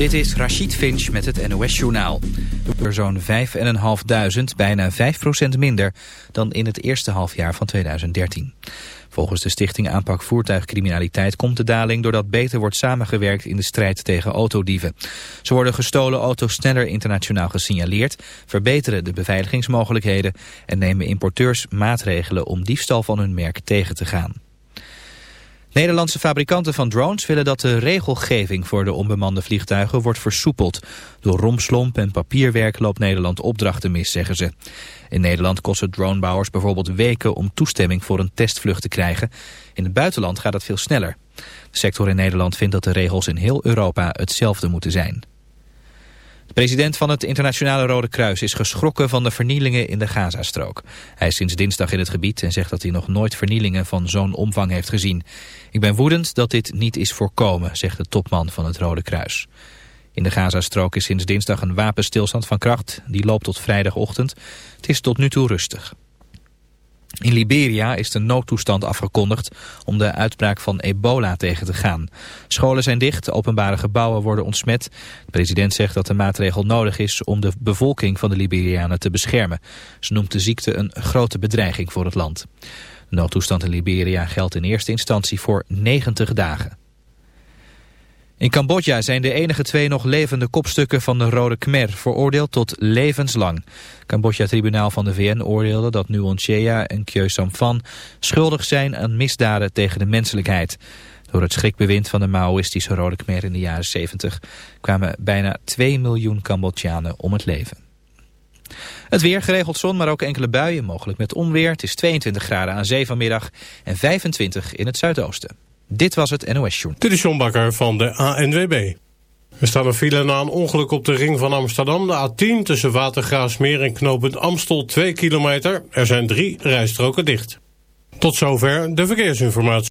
Dit is Rachid Finch met het NOS-journaal. Er zo'n 5.500, bijna 5% minder dan in het eerste halfjaar van 2013. Volgens de Stichting Aanpak Voertuigcriminaliteit komt de daling doordat beter wordt samengewerkt in de strijd tegen autodieven. Zo worden gestolen auto's sneller internationaal gesignaleerd, verbeteren de beveiligingsmogelijkheden en nemen importeurs maatregelen om diefstal van hun merk tegen te gaan. Nederlandse fabrikanten van drones willen dat de regelgeving voor de onbemande vliegtuigen wordt versoepeld. Door romslomp en papierwerk loopt Nederland opdrachten mis, zeggen ze. In Nederland kosten dronebouwers bijvoorbeeld weken om toestemming voor een testvlucht te krijgen. In het buitenland gaat het veel sneller. De sector in Nederland vindt dat de regels in heel Europa hetzelfde moeten zijn. De president van het Internationale Rode Kruis is geschrokken van de vernielingen in de Gazastrook. Hij is sinds dinsdag in het gebied en zegt dat hij nog nooit vernielingen van zo'n omvang heeft gezien. Ik ben woedend dat dit niet is voorkomen, zegt de topman van het Rode Kruis. In de Gazastrook is sinds dinsdag een wapenstilstand van kracht. Die loopt tot vrijdagochtend. Het is tot nu toe rustig. In Liberia is de noodtoestand afgekondigd om de uitbraak van ebola tegen te gaan. Scholen zijn dicht, openbare gebouwen worden ontsmet. De president zegt dat de maatregel nodig is om de bevolking van de Liberianen te beschermen. Ze noemt de ziekte een grote bedreiging voor het land. De noodtoestand in Liberia geldt in eerste instantie voor 90 dagen. In Cambodja zijn de enige twee nog levende kopstukken van de Rode Khmer veroordeeld tot levenslang. Cambodja-tribunaal van de VN oordeelde dat Nuon Chea en Khieu Samphan schuldig zijn aan misdaden tegen de menselijkheid. Door het schrikbewind van de Maoïstische Rode Khmer in de jaren 70 kwamen bijna 2 miljoen Cambodjanen om het leven. Het weer, geregeld zon, maar ook enkele buien, mogelijk met onweer. Het is 22 graden aan zee vanmiddag en 25 in het zuidoosten. Dit was het NOS Journal. Dit is John Bakker van de ANWB. Er staat een file na een ongeluk op de ring van Amsterdam. De A10 tussen Watergraafsmeer en knooppunt Amstel 2 kilometer. Er zijn drie rijstroken dicht. Tot zover de verkeersinformatie.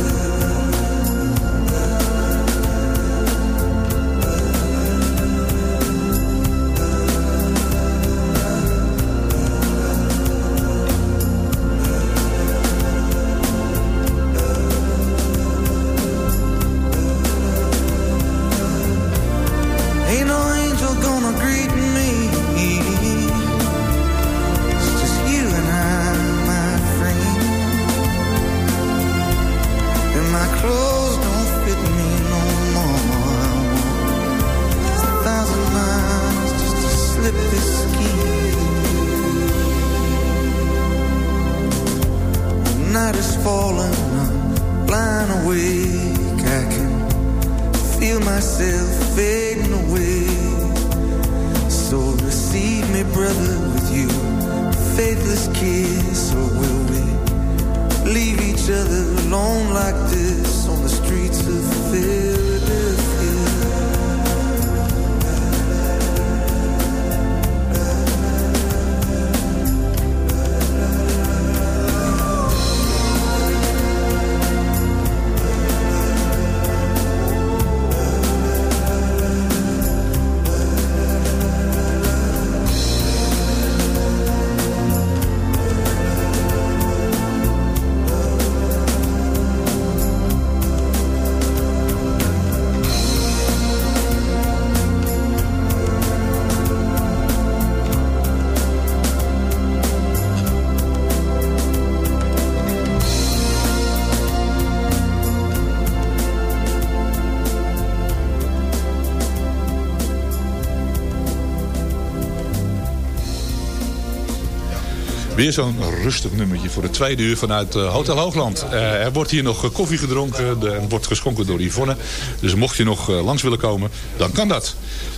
Weer zo'n rustig nummertje voor het tweede uur vanuit eh, Hotel Hoogland. Eh, er wordt hier nog eh, koffie gedronken. Er wordt geschonken door Yvonne. Dus mocht je nog langs willen komen, dan kan dat.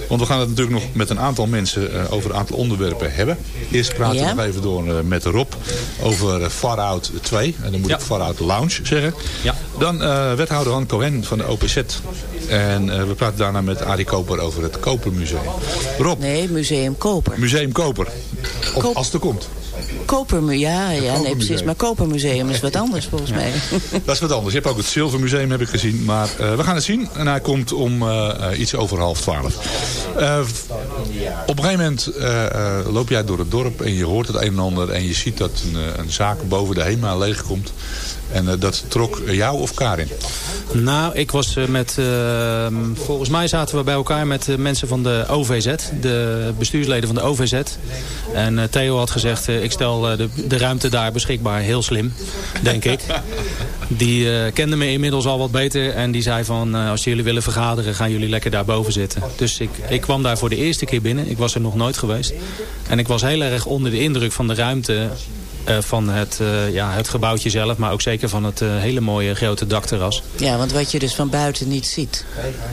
Want we gaan het natuurlijk nog met een aantal mensen over een aantal onderwerpen hebben. Eerst praten Ja. we nog even door met Rob over Far Out 2. En dan moet Ja. ik Far Out Lounge zeggen. Ja. Dan eh, wethouder Han Cohen van de OPZ. En we praten daarna met Arie Koper over het Kopermuseum. Rob, Nee, Museum Koper. Museum Koper. Of Koop- als het er komt. Kopermu ja, ja nee, Kopermuseum. precies. Maar Kopermuseum is wat anders volgens mij. Dat is wat anders. Je hebt ook het Zilvermuseum heb ik gezien. Maar eh, we gaan het zien. En hij komt om eh, eh, iets over half twaalf. Op een gegeven moment loop jij door het dorp en je hoort het een en ander. En je ziet dat een, een zaak boven de HEMA leeg komt. En eh, dat trok jou of Karin? Nou, ik was eh, met... eh, volgens mij zaten we bij elkaar met mensen van de OVZ. De bestuursleden van de OVZ. En Theo had gezegd, ik stel de, de ruimte daar beschikbaar. Heel slim, denk ik. Die kende me inmiddels al wat beter. En die zei van, als jullie willen vergaderen, gaan jullie lekker daarboven zitten. Dus ik, ik kwam daar voor de eerste keer binnen. Ik was er nog nooit geweest. En ik was heel erg onder de indruk van de ruimte eh, van het, eh, ja, het gebouwtje zelf, maar ook zeker van het eh, hele mooie grote dakterras. Ja, want wat je dus van buiten niet ziet.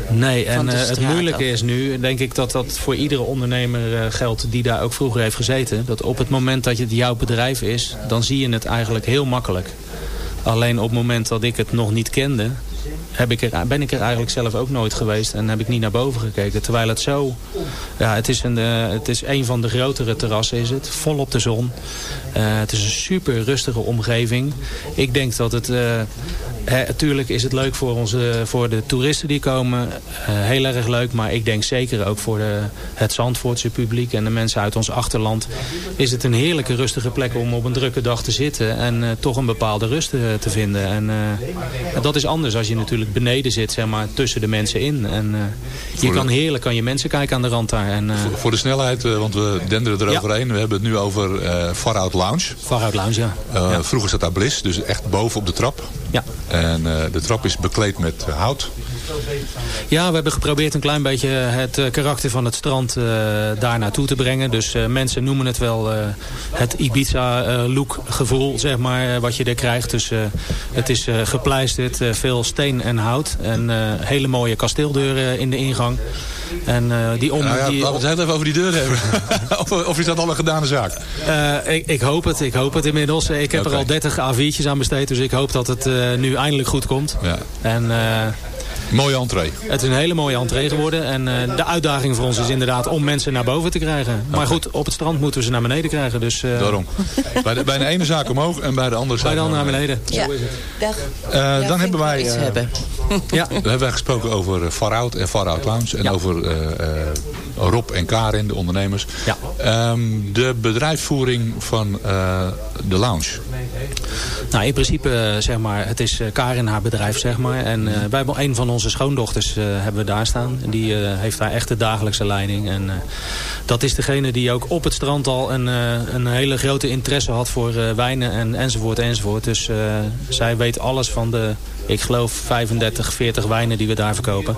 Nee, en het moeilijke is nu, denk ik dat dat voor iedere ondernemer geldt die daar ook vroeger heeft gezeten. Dat op het moment dat het jouw bedrijf is, dan zie je het eigenlijk heel makkelijk. Alleen op het moment dat ik het nog niet kende, heb ik ben ik er eigenlijk zelf ook nooit geweest en heb ik niet naar boven gekeken. Terwijl het zo, ja, het is een, eh, het is een van de grotere terrassen is het, vol op de zon. Eh, het is een super rustige omgeving. Ik denk dat het, eh, Natuurlijk is het leuk voor, onze, voor de toeristen die komen. Eh, heel erg leuk. Maar ik denk zeker ook voor de, het Zandvoortse publiek en de mensen uit ons achterland. Is het een heerlijke rustige plek om op een drukke dag te zitten. En eh, toch een bepaalde rust eh, te vinden. En eh, dat is anders als je natuurlijk beneden zit. Zeg maar, tussen de mensen in. En je kan heerlijk aan je mensen kijken aan de rand daar. En, Voor- Voor de snelheid, eh, want we denderen eroverheen. We hebben het nu over eh Far Out Lounge. Far Out Lounge, ja. Eh, Ja. Vroeger zat daar Bliss, dus echt boven op de trap. Ja. En eh, de trap is bekleed met eh, hout. Ja, we hebben geprobeerd een klein beetje het eh, karakter van het strand eh, daar naartoe te brengen. Dus eh, mensen noemen het wel eh, het Ibiza-look gevoel, zeg maar, eh, wat je er krijgt. Dus eh, het is eh, gepleisterd, eh, veel steen en hout. En eh, hele mooie kasteeldeuren in de ingang. En eh, die om... Nou ja, die, laten we het even over die deur hebben. of, of is dat al een gedane zaak? Eh, ik, ik hoop het, ik hoop het inmiddels. Ik heb er al 30 A4'tjes aan besteed, dus ik hoop dat het eh, nu eindelijk goed komt. Ja. En eh, Mooie entree. het is een hele mooie entree geworden. En eh, de uitdaging voor ons is inderdaad om mensen naar boven te krijgen. Maar goed, op het strand moeten we ze naar beneden krijgen. Dus eh, Daarom. bij, de, bij de ene zaak omhoog en bij de andere zaak bij dan naar beneden. Ja. Dag. Eh, Ja, dan vind hebben ik wel wij, iets hebben. Ja, we hebben wij gesproken over eh, Far Out en Far Out Lounge. En Ja. over eh, eh, Rob en Karin, de ondernemers. Ja. Ehm, de bedrijfsvoering van eh, de lounge. nou in principe zeg maar, het is Karin haar bedrijf zeg maar. En wij hebben een van onze schoondochters eh, hebben we daar staan. En die eh, heeft daar echt de dagelijkse leiding. En eh, dat is degene die ook op het strand al een, een hele grote interesse had voor wijnen en, enzovoort enzovoort. Dus zij weet alles van de, ik geloof 35, 40 wijnen die we daar verkopen.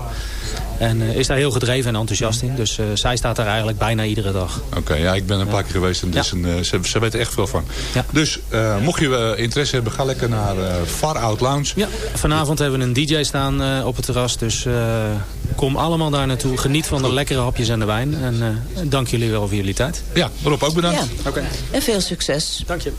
En eh, is daar heel gedreven en enthousiast in. Dus eh, zij staat daar eigenlijk bijna iedere dag. Oké, ja, ik ben een paar keer geweest en Ja. is een, eh, ze, ze weten echt veel van. Ja. Dus eh, mocht je interesse hebben, ga lekker naar eh, Far Out Lounge. Ja, vanavond hebben we een DJ staan eh, op het terras. Dus eh, kom allemaal daar naartoe. Geniet van de lekkere hapjes en de wijn. En eh, dank jullie wel voor jullie tijd. Ja, Rob ook bedankt. Ja. En veel succes. Dank je.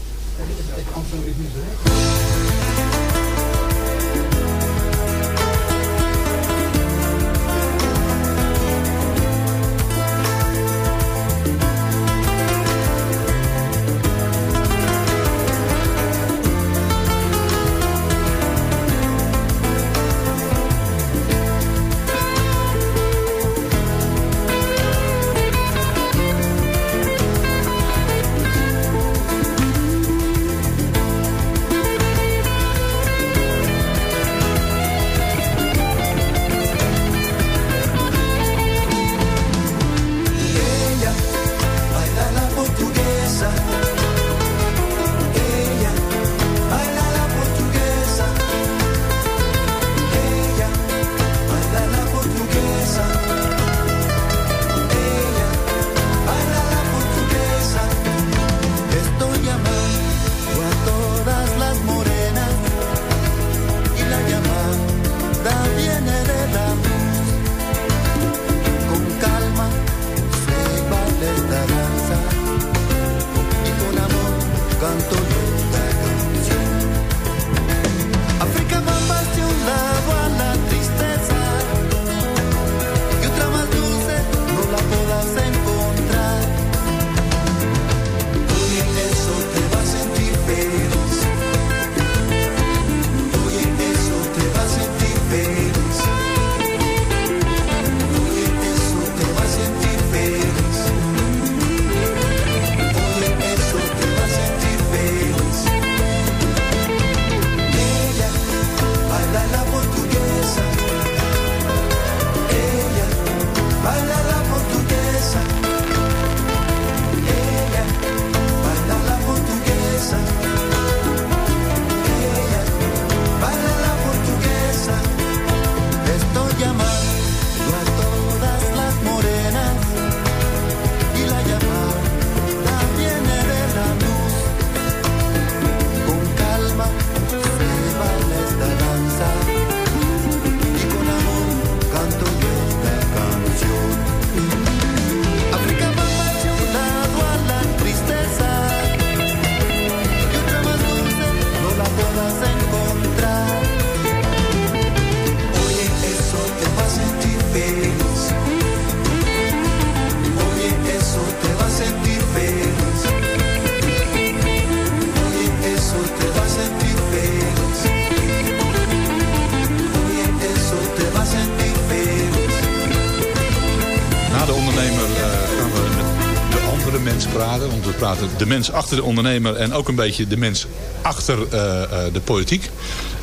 De mens achter de ondernemer en ook een beetje de mens achter eh, eh, de politiek.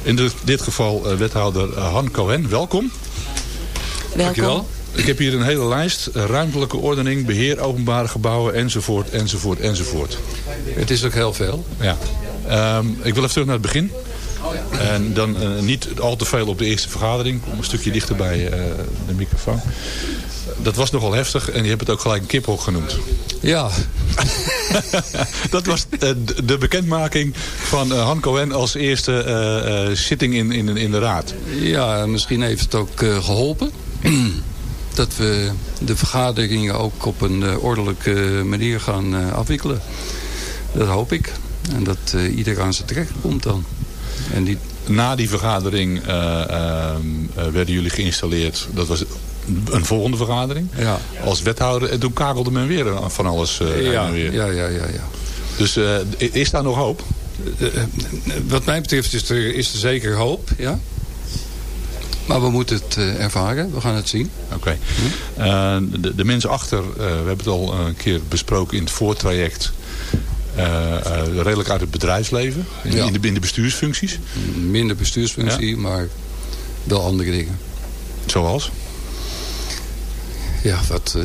In dit, dit geval eh, wethouder Han Cohen. Welkom. Welkom. Ik heb hier een hele lijst. Ruimtelijke ordening, beheer openbare gebouwen enzovoort, enzovoort, enzovoort. Het is ook heel veel. Ja. Ehm, ik wil even terug naar het begin. En dan niet al te veel op de eerste vergadering. Kom een stukje dichter bij eh, de microfoon. Dat was nogal heftig en je hebt het ook gelijk een kiphok genoemd. Ja, Dat was eh, de- bekendmaking van eh, Han Cohen als eerste eh, zitting in, in, in de raad. ja misschien heeft het ook eh, geholpen. dat we de vergaderingen ook op een ordelijke manier gaan afwikkelen. Dat hoop ik. En dat eh, ieder aan zijn trek komt dan. En die, Na die vergadering eh, ehm, eh, werden jullie geïnstalleerd. Dat was een volgende vergadering. ja, Als wethouder. En toen kakelde men weer van alles eh, ja, weer. ja, ja, ja, ja. Dus eh, is daar nog hoop? Eh, eh, wat mij betreft is er, is er zeker hoop, ja. Maar we moeten het eh, ervaren. We gaan het zien. Oké. Eh, de, de mensen achter, eh, we hebben het al een keer besproken in het voortraject. eh, eh, redelijk uit het bedrijfsleven. In, Ja. in, de, in de bestuursfuncties. Minder bestuursfunctie, maar wel andere dingen. Zoals? Ja, wat, eh,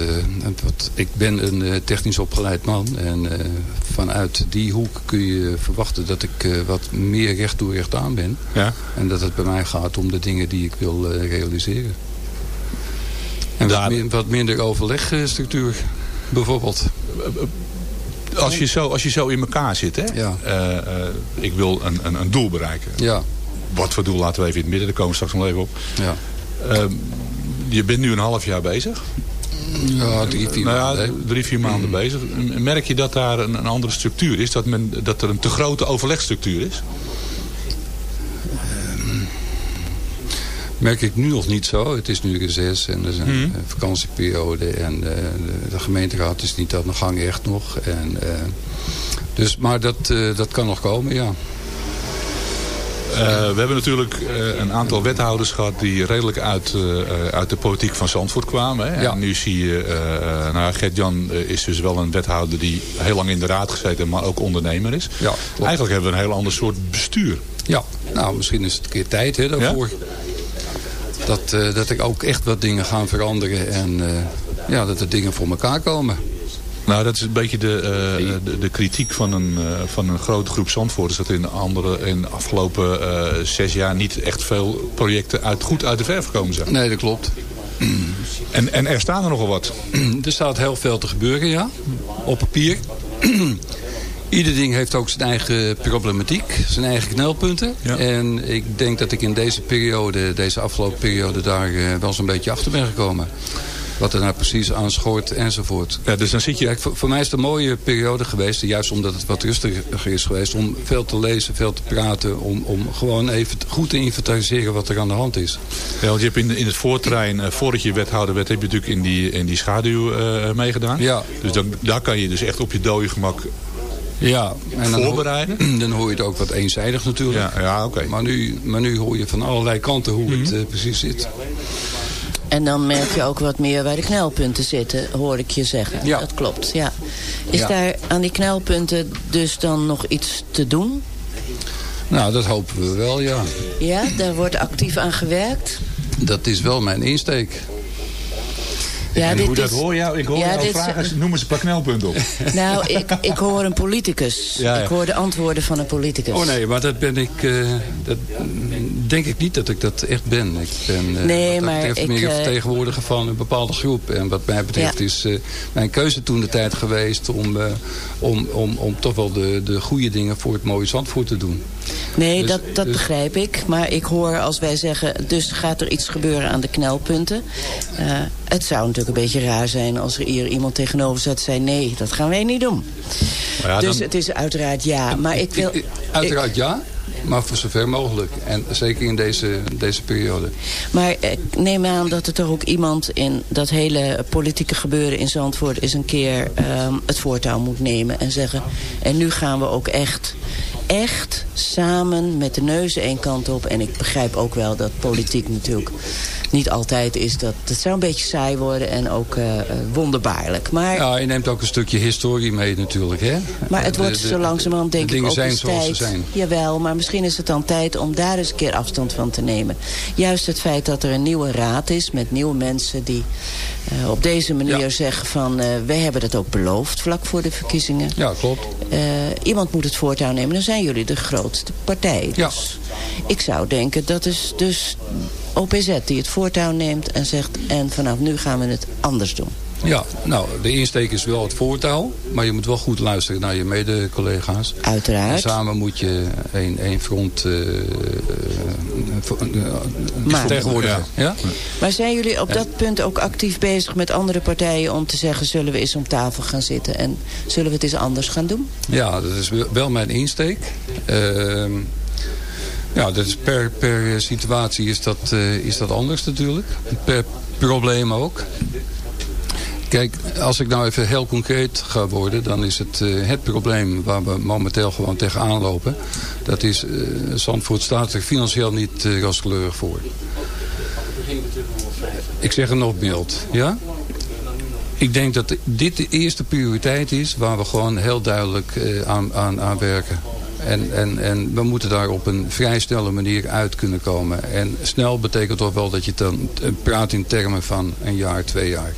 wat, ik ben een eh, technisch opgeleid man. En eh, vanuit die hoek kun je verwachten dat ik wat meer recht toe recht aan ben. Ja. En dat het bij mij gaat om de dingen die ik wil realiseren. En wat, min- wat minder overlegstructuur bijvoorbeeld. Als je zo, als je zo in elkaar zit, hè? Ja. Ik wil een, een, een doel bereiken. Ja, Wat voor doel laten we even in het midden, daar komen we straks nog even op. ja. Ehm, je bent nu een half jaar bezig. Ja, drie, vier nou maanden, ja, hè. drie, vier maanden bezig. Merk je dat daar een, een andere structuur is? Dat, men, dat er een te grote overlegstructuur is? merk ik nu nog niet zo. Het is nu reces en er is een Mhm. eh, vakantieperiode. En eh, de, gemeenteraad is niet aan de gang echt nog. En, eh, dus, maar dat, dat kan nog komen, ja. Eh, we hebben natuurlijk eh, een aantal wethouders gehad die redelijk uit, eh, uit de politiek van Zandvoort kwamen. Hè? Ja. En nu zie je, nou ja, Gert-Jan is dus wel een wethouder die heel lang in de raad gezeten, maar ook ondernemer is. Ja. Eigenlijk hebben we een heel ander soort bestuur. Ja, nou misschien is het een keer tijd hè, daarvoor. Dat, dat ik ook echt wat dingen gaan veranderen. En ja, dat er dingen voor elkaar komen. Nou, dat is een beetje de, eh, de, de kritiek van een, eh, van een grote groep Zandvoorters. Dat in de, andere, in de afgelopen eh, zes jaar niet echt veel projecten uit, goed uit de verf gekomen zijn. Nee, dat klopt. En, en er staan er nogal wat. er staat heel veel te gebeuren, ja. Op papier. Ieder ding heeft ook zijn eigen problematiek, zijn eigen knelpunten. Ja. En ik denk dat ik in deze periode, deze afgelopen periode, daar wel zo'n beetje achter ben gekomen. Wat er nou precies aan schort enzovoort. Ja, dus dan zit je... Kijk, voor, voor mij is het een mooie periode geweest, juist omdat het wat rustiger is geweest, om veel te lezen, veel te praten, om, om gewoon even goed te inventariseren wat er aan de hand is. Ja, want je hebt in, in het voortrein, eh, voordat je wethouder werd, heb je natuurlijk in die, in die schaduw eh, meegedaan. Ja. Dus dan, daar kan je dus echt op je dode gemak Ja, en dan voorbereiden. Hoor, dan hoor je het ook wat eenzijdig natuurlijk. Ja, ja oké. Maar, nu, maar nu hoor je van allerlei kanten hoe het Mhm. eh, precies zit. En dan merk je ook wat meer waar de knelpunten zitten, hoor ik je zeggen. Ja. Dat klopt, ja. Is Ja. daar aan die knelpunten dus dan nog iets te doen? Nou, dat hopen we wel, ja. Ja, daar wordt actief aan gewerkt. Dat is wel mijn insteek. Ja, en dit hoe dat is- hoor jou? Ik hoor Ja, jou dit- vragen, noem eens een paar knelpunten op. Nou, ik, ik hoor een politicus. Ja, ja. Ik hoor de antwoorden van een politicus. Oh nee, maar dat ben ik... eh, dat denk ik niet dat ik dat echt ben. Ik ben eh, Nee, maar betreft ik, meer een eh, vertegenwoordiger van een bepaalde groep. En wat mij betreft Ja. is eh, mijn keuze toen de tijd geweest... om, eh, om, om, om toch wel de, de goede dingen voor het mooie Zandvoort te doen. Nee, Dus- dat, dat dus- begrijp ik. Maar ik hoor als wij zeggen, dus gaat er iets gebeuren aan de knelpunten. Eh, het zou natuurlijk een beetje raar zijn als er hier iemand tegenover zat en zei... nee, dat gaan wij niet doen. Ja, dus dan- het is uiteraard ja. Maar ik wil... Uiteraard ja, maar voor zover mogelijk. En zeker in deze, deze periode. Maar ik neem aan dat er toch ook iemand in dat hele politieke gebeuren in Zandvoort... eens een keer ehm, het voortouw moet nemen en zeggen... en nu gaan we ook echt, echt samen met de neuzen één kant op. En ik begrijp ook wel dat politiek natuurlijk niet altijd is dat... Het zou een beetje saai worden en ook eh, eh, wonderbaarlijk. Maar, Ja, je neemt ook een stukje historie mee natuurlijk. Hè? maar het wordt de- zo langzamerhand denk de ik dingen ook zijn eens zoals tijd. ze zijn. Jawel, maar misschien is het dan tijd om daar eens een keer afstand van te nemen. Juist het feit dat er een nieuwe raad is met nieuwe mensen die eh, op deze manier Ja. zeggen van... eh wij hebben dat ook beloofd vlak voor de verkiezingen. Ja, klopt. Eh, iemand moet het voortouw nemen. Dan zijn jullie de grootste partij. Ja. Dus ik zou denken dat is dus OPZ die het voortouw neemt en zegt... en vanaf nu gaan we het anders doen. Ja, nou, de insteek is wel het voortouw. Maar je moet wel goed luisteren naar je mede-collega's. En Uiteraard. samen moet je één, één front Maar- vertegenwoordigen. Ja? Maar zijn jullie op dat punt ook actief bezig met andere partijen... om te zeggen, zullen we eens om tafel gaan zitten... en zullen we het eens anders gaan doen? Ja, dat is wel mijn insteek. Ehm, ja, dat is per, per situatie is dat, eh, is dat anders natuurlijk. Per probleem ook. Kijk, als ik nou even heel concreet ga worden... dan is het, eh, het probleem waar we momenteel gewoon tegenaan lopen... dat is, eh Zandvoort staat er financieel niet eh rooskleurig voor. Ik zeg het nog ja? Ik denk dat dit de eerste prioriteit is waar we gewoon heel duidelijk aan, aan, aan werken. En, en, en we moeten daar op een vrij snelle manier uit kunnen komen. En snel betekent toch wel dat je dan praat in termen van een jaar, twee jaar.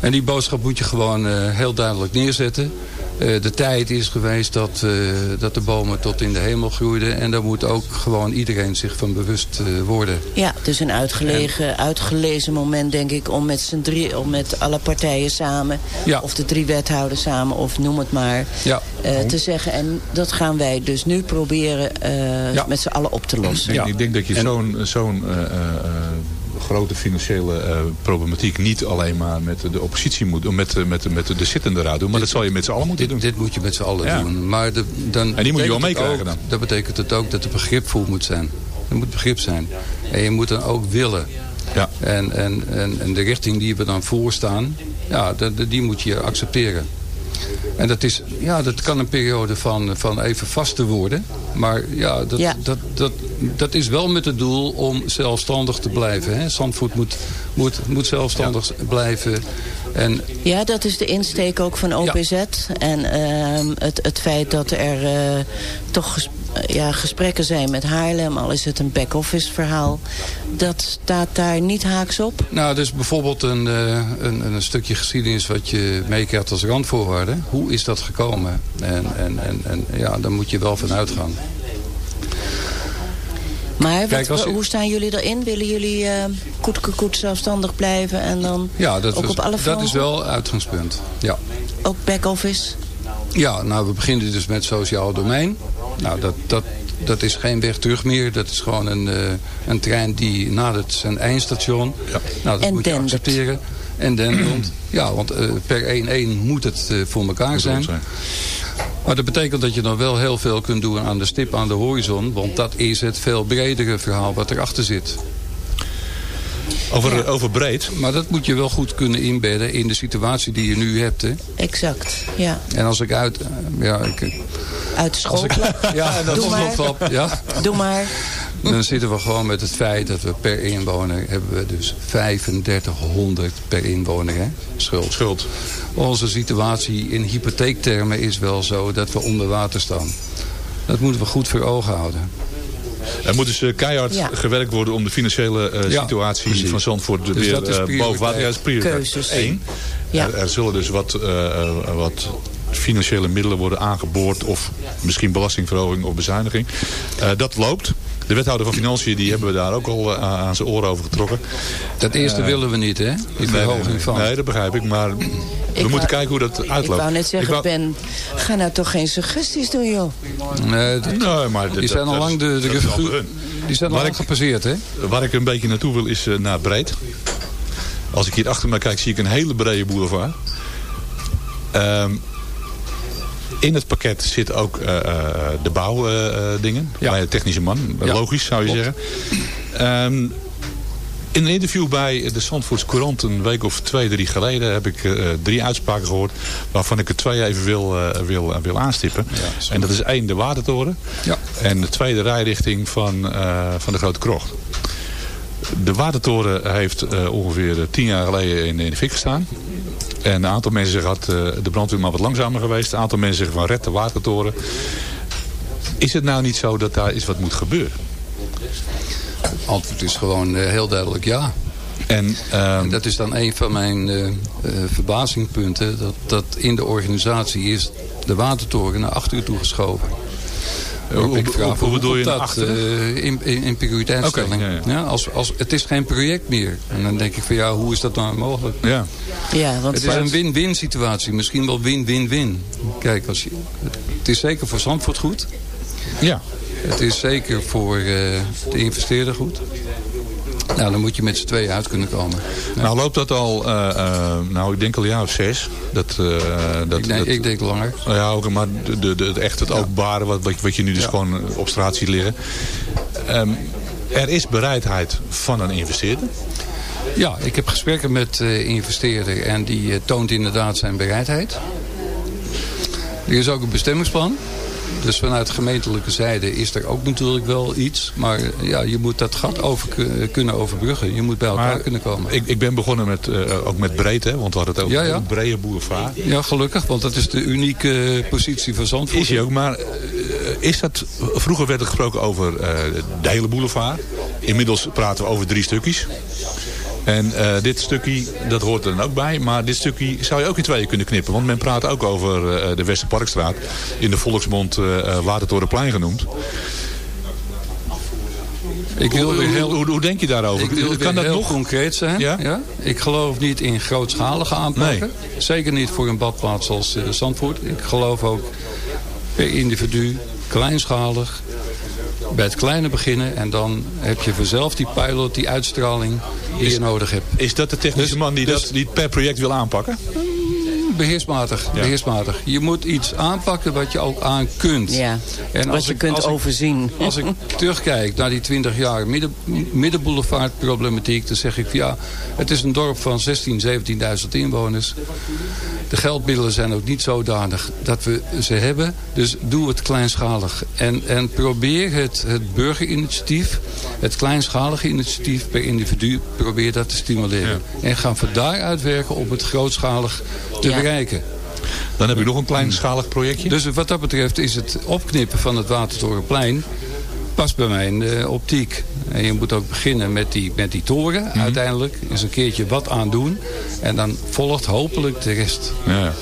En die boodschap moet je gewoon eh, heel duidelijk neerzetten. Eh, de tijd is geweest dat, eh, dat de bomen tot in de hemel groeiden. En daar moet ook gewoon iedereen zich van bewust eh, worden. Ja, het is een uitgelegen, uitgelezen moment, denk ik... om met z'n drie, om met alle partijen samen... Ja. of de drie wethouders samen, of noem het maar... Ja. eh, te zeggen. En dat gaan wij dus nu proberen eh, Ja. met z'n allen op te lossen. Ik denk dat je zo'n zo'n eh, eh, eh, grote financiële eh, problematiek niet alleen maar met de oppositie moet doen, met, eh, met, met de zittende raad doen, maar dat zal je met z'n allen moeten Dit, doen. dit moet je met z'n allen Ja. doen. Maar de, dan En die moet je wel meekrijgen dan. Dat betekent het ook dat er begripvol moet zijn. Er moet begrip zijn. En je moet dan ook willen. Ja. En, en, en, en de richting die we dan voorstaan, ja, de, de- die moet je accepteren. En dat, is, ja, dat kan een periode van, van even vaste worden. Maar ja dat, Ja. Dat, dat, dat is wel met het doel om zelfstandig te blijven. Hè? Zandvoort moet, moet, moet zelfstandig blijven. En Ja, dat is de insteek ook van OPZ. En ehm, het, het feit dat er eh, toch ges- ja, gesprekken zijn met Haarlem... al is het een back-office verhaal... dat staat daar niet haaks op. Nou, dus bijvoorbeeld een, eh, een, een stukje geschiedenis wat je meekrijgt als randvoorwaarde. Hoe is dat gekomen? En, en, en, en ja, daar moet je wel van uitgaan. Maar wat, als hoe staan jullie erin? Willen jullie eh koet, koet, koet zelfstandig blijven en dan Ja, dat, ook was- op alle dat fronten? is wel uitgangspunt. Ja. Ook back-office? ja, nou we beginnen dus met sociaal domein. Nou, dat, dat, dat is geen weg terug meer. Dat is gewoon een, eh, een trein die nadert zijn eindstation. Nou, dat En moet je accepteren. En dendert. ja, want eh, per 1-1 moet het eh, voor elkaar zijn. zijn. Maar dat betekent dat je dan wel heel veel kunt doen aan de stip aan de horizon. Want dat is het veel bredere verhaal wat erachter zit. Over, over breed. Maar dat moet je wel goed kunnen inbedden in de situatie die je nu hebt. Hè. Exact, ja. En als ik uit... eh, Ja, ik, Uit de school. ja dat Doe is maar. nog. Ja. Doe maar. Dan zitten we gewoon met het feit dat we per inwoner... hebben we dus 3500 per inwoner hè, schuld. Schuld. Onze situatie in hypotheektermen is wel zo dat we onder water staan. Dat moeten we goed voor ogen houden. Er moet dus eh, keihard Ja. gewerkt worden om de financiële eh, Ja, situatie precies. van Zandvoort Dus weer dat is eh, boven water. Ja, dat is prioriteit. Keuzes. Eén. Ja. Er, er zullen dus wat, wat financiële middelen worden aangeboord of misschien belastingverhoging of bezuiniging. Eh, dat loopt. De wethouder van Financiën die hebben we daar ook al eh, aan zijn oren over getrokken. Dat eerste Eh, willen we niet, hè? Die Nee, verhoging nee, van. Nee, dat begrijp ik. Maar we moeten kijken hoe dat uitloopt. Ik wou net zeggen, wou- Ben, ga nou toch geen suggesties doen, joh. Nee, dat- Nee, maar dat- die zijn al lang de, de, die zijn al Maar lang ik- gepasseerd, hè? Waar ik een beetje naartoe wil is eh, naar breed. Als ik hier achter me kijk zie ik een hele brede boulevard. Ehm, in het pakket zit ook eh, eh, de bouwdingen. Ja. bij de technische man. Logisch zou je klopt. zeggen. Ehm, in een interview bij de Zandvoorts Courant een week of twee, drie geleden heb ik eh, drie uitspraken gehoord waarvan ik er twee even wil, eh, wil, wil aanstippen. en dat is één, de Watertoren. Ja. En de tweede rijrichting van, eh, van de Grote Krocht. De watertoren heeft eh, ongeveer eh, tien jaar geleden in, in de fik gestaan. En een aantal mensen had eh, de brandweer maar wat langzamer geweest. Een aantal mensen zeggen van red de watertoren. Is het nou niet zo dat daar iets wat moet gebeuren? Antwoord is gewoon eh, heel duidelijk ja. En, ehm, En dat is dan een van mijn eh, verbazingpunten. Dat, dat in de organisatie is de watertoren naar achteren toe geschoven. Hoe- bedoel je dat, eh, in, in, in prioriteitsstelling? Oké, ja, ja. als, als, het is geen project meer. En dan denk ik van ja, hoe is dat nou mogelijk? ja. Ja, want Het is een win-win situatie. Misschien wel win-win-win. Kijk, als je, het is zeker voor Zandvoort goed. ja. Het is zeker voor eh, de investeerder goed. Nou, dan moet je met z'n tweeën uit kunnen komen. Nou loopt dat al, eh, eh, nou ik denk al een jaar of zes. Dat, eh, dat, ik, denk, dat- ik denk langer. Ja, ook, maar de, de, de- echt het openbare, wat, wat, wat je nu dus Ja. gewoon op straat ziet liggen. Ehm, er is bereidheid van een investeerder. Ja, ik heb gesprekken met investeerder en die toont inderdaad zijn bereidheid. Er is ook een bestemmingsplan. Dus vanuit gemeentelijke zijde is er ook natuurlijk wel iets. Maar ja, je moet dat gat over ku- kunnen overbruggen. Je moet bij elkaar Maar kunnen komen. Ik, ik ben begonnen met, eh, ook met breed, hè, want we hadden het over Ja, ja. een brede boulevard. Ja, gelukkig, want dat is de unieke eh, positie van Zandvoort. Is hij ook, maar eh, is dat, vroeger werd er gesproken over de hele boulevard. Inmiddels praten we over drie stukjes. En eh, dit stukje, dat hoort er dan ook bij. Maar dit stukje zou je ook in tweeën kunnen knippen. Want men praat ook over eh, de Westerparkstraat. In de volksmond eh, Watertorenplein genoemd. Ik wil weer heel, hoe, hoe denk je daarover? Ik wil kan dat heel nog? concreet zijn. Ja? Ja? Ik geloof niet in grootschalige aanpakken. Zeker niet voor een badplaats als eh, Zandvoort. Ik geloof ook per individu, kleinschalig. Bij het kleine beginnen en dan heb je vanzelf die pilot, die uitstraling die je nodig hebt. Is dat de technische Dus- man die dus- dat die het per project wil aanpakken? Beheersmatig, beheersmatig. Je moet iets aanpakken wat je ook aan kunt. Ja, En wat als je ik- kunt als ik- overzien. Als ik terugkijk naar die 20 jaar midden, middenboulevardproblematiek... dan zeg ik, ja, het is een dorp van 16.000, 17.000 inwoners. De geldmiddelen zijn ook niet zodanig dat we ze hebben. Dus doe het kleinschalig. En, en probeer het, het burgerinitiatief, het kleinschalige initiatief per individu... probeer dat te stimuleren. En ga van daaruit werken om het grootschalig te Ja. bereiken. Dan heb ik nog een kleinschalig projectje. Dus wat dat betreft is het opknippen van het Watertorenplein past bij mijn eh, optiek. En je moet ook beginnen met die, met die toren uiteindelijk. Eens een keertje wat aan doen. En dan volgt hopelijk de rest. Ja.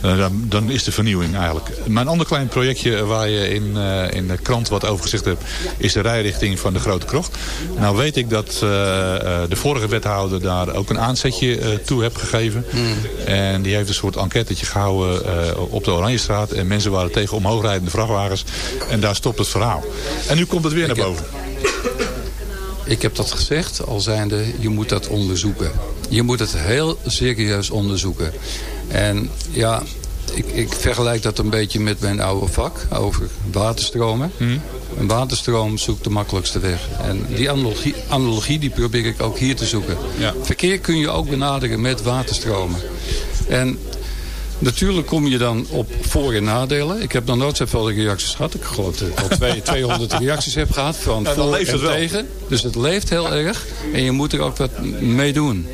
Eh, dan, dan is de vernieuwing eigenlijk. Mijn ander klein projectje waar je in, eh, in de krant wat over gezegd hebt... is de rijrichting van de Grote Krocht. Nou weet ik dat eh, de vorige wethouder daar ook een aanzetje toe heeft gegeven. En die heeft een soort enquêtetje gehouden eh, op de Oranjestraat. En mensen waren tegen omhoogrijdende vrachtwagens. En daar stopt het verhaal. En nu komt het weer naar boven. Ik heb dat gezegd, al zijnde, je moet dat onderzoeken. Je moet het heel serieus onderzoeken. En ja, ik, ik vergelijk dat een beetje met mijn oude vak over waterstromen. Een waterstroom zoekt de makkelijkste weg. En die analogie, analogie die probeer ik ook hier te zoeken. Ja. Verkeer kun je ook benaderen met waterstromen. En Natuurlijk kom je dan op voor- en nadelen. Ik heb nog nooit zoveel reacties gehad. Ik geloof dat ik al twee- 200 reacties heb gehad van Ja, dan voor en wel. tegen. Dus het leeft heel erg. En je moet er ook wat mee doen.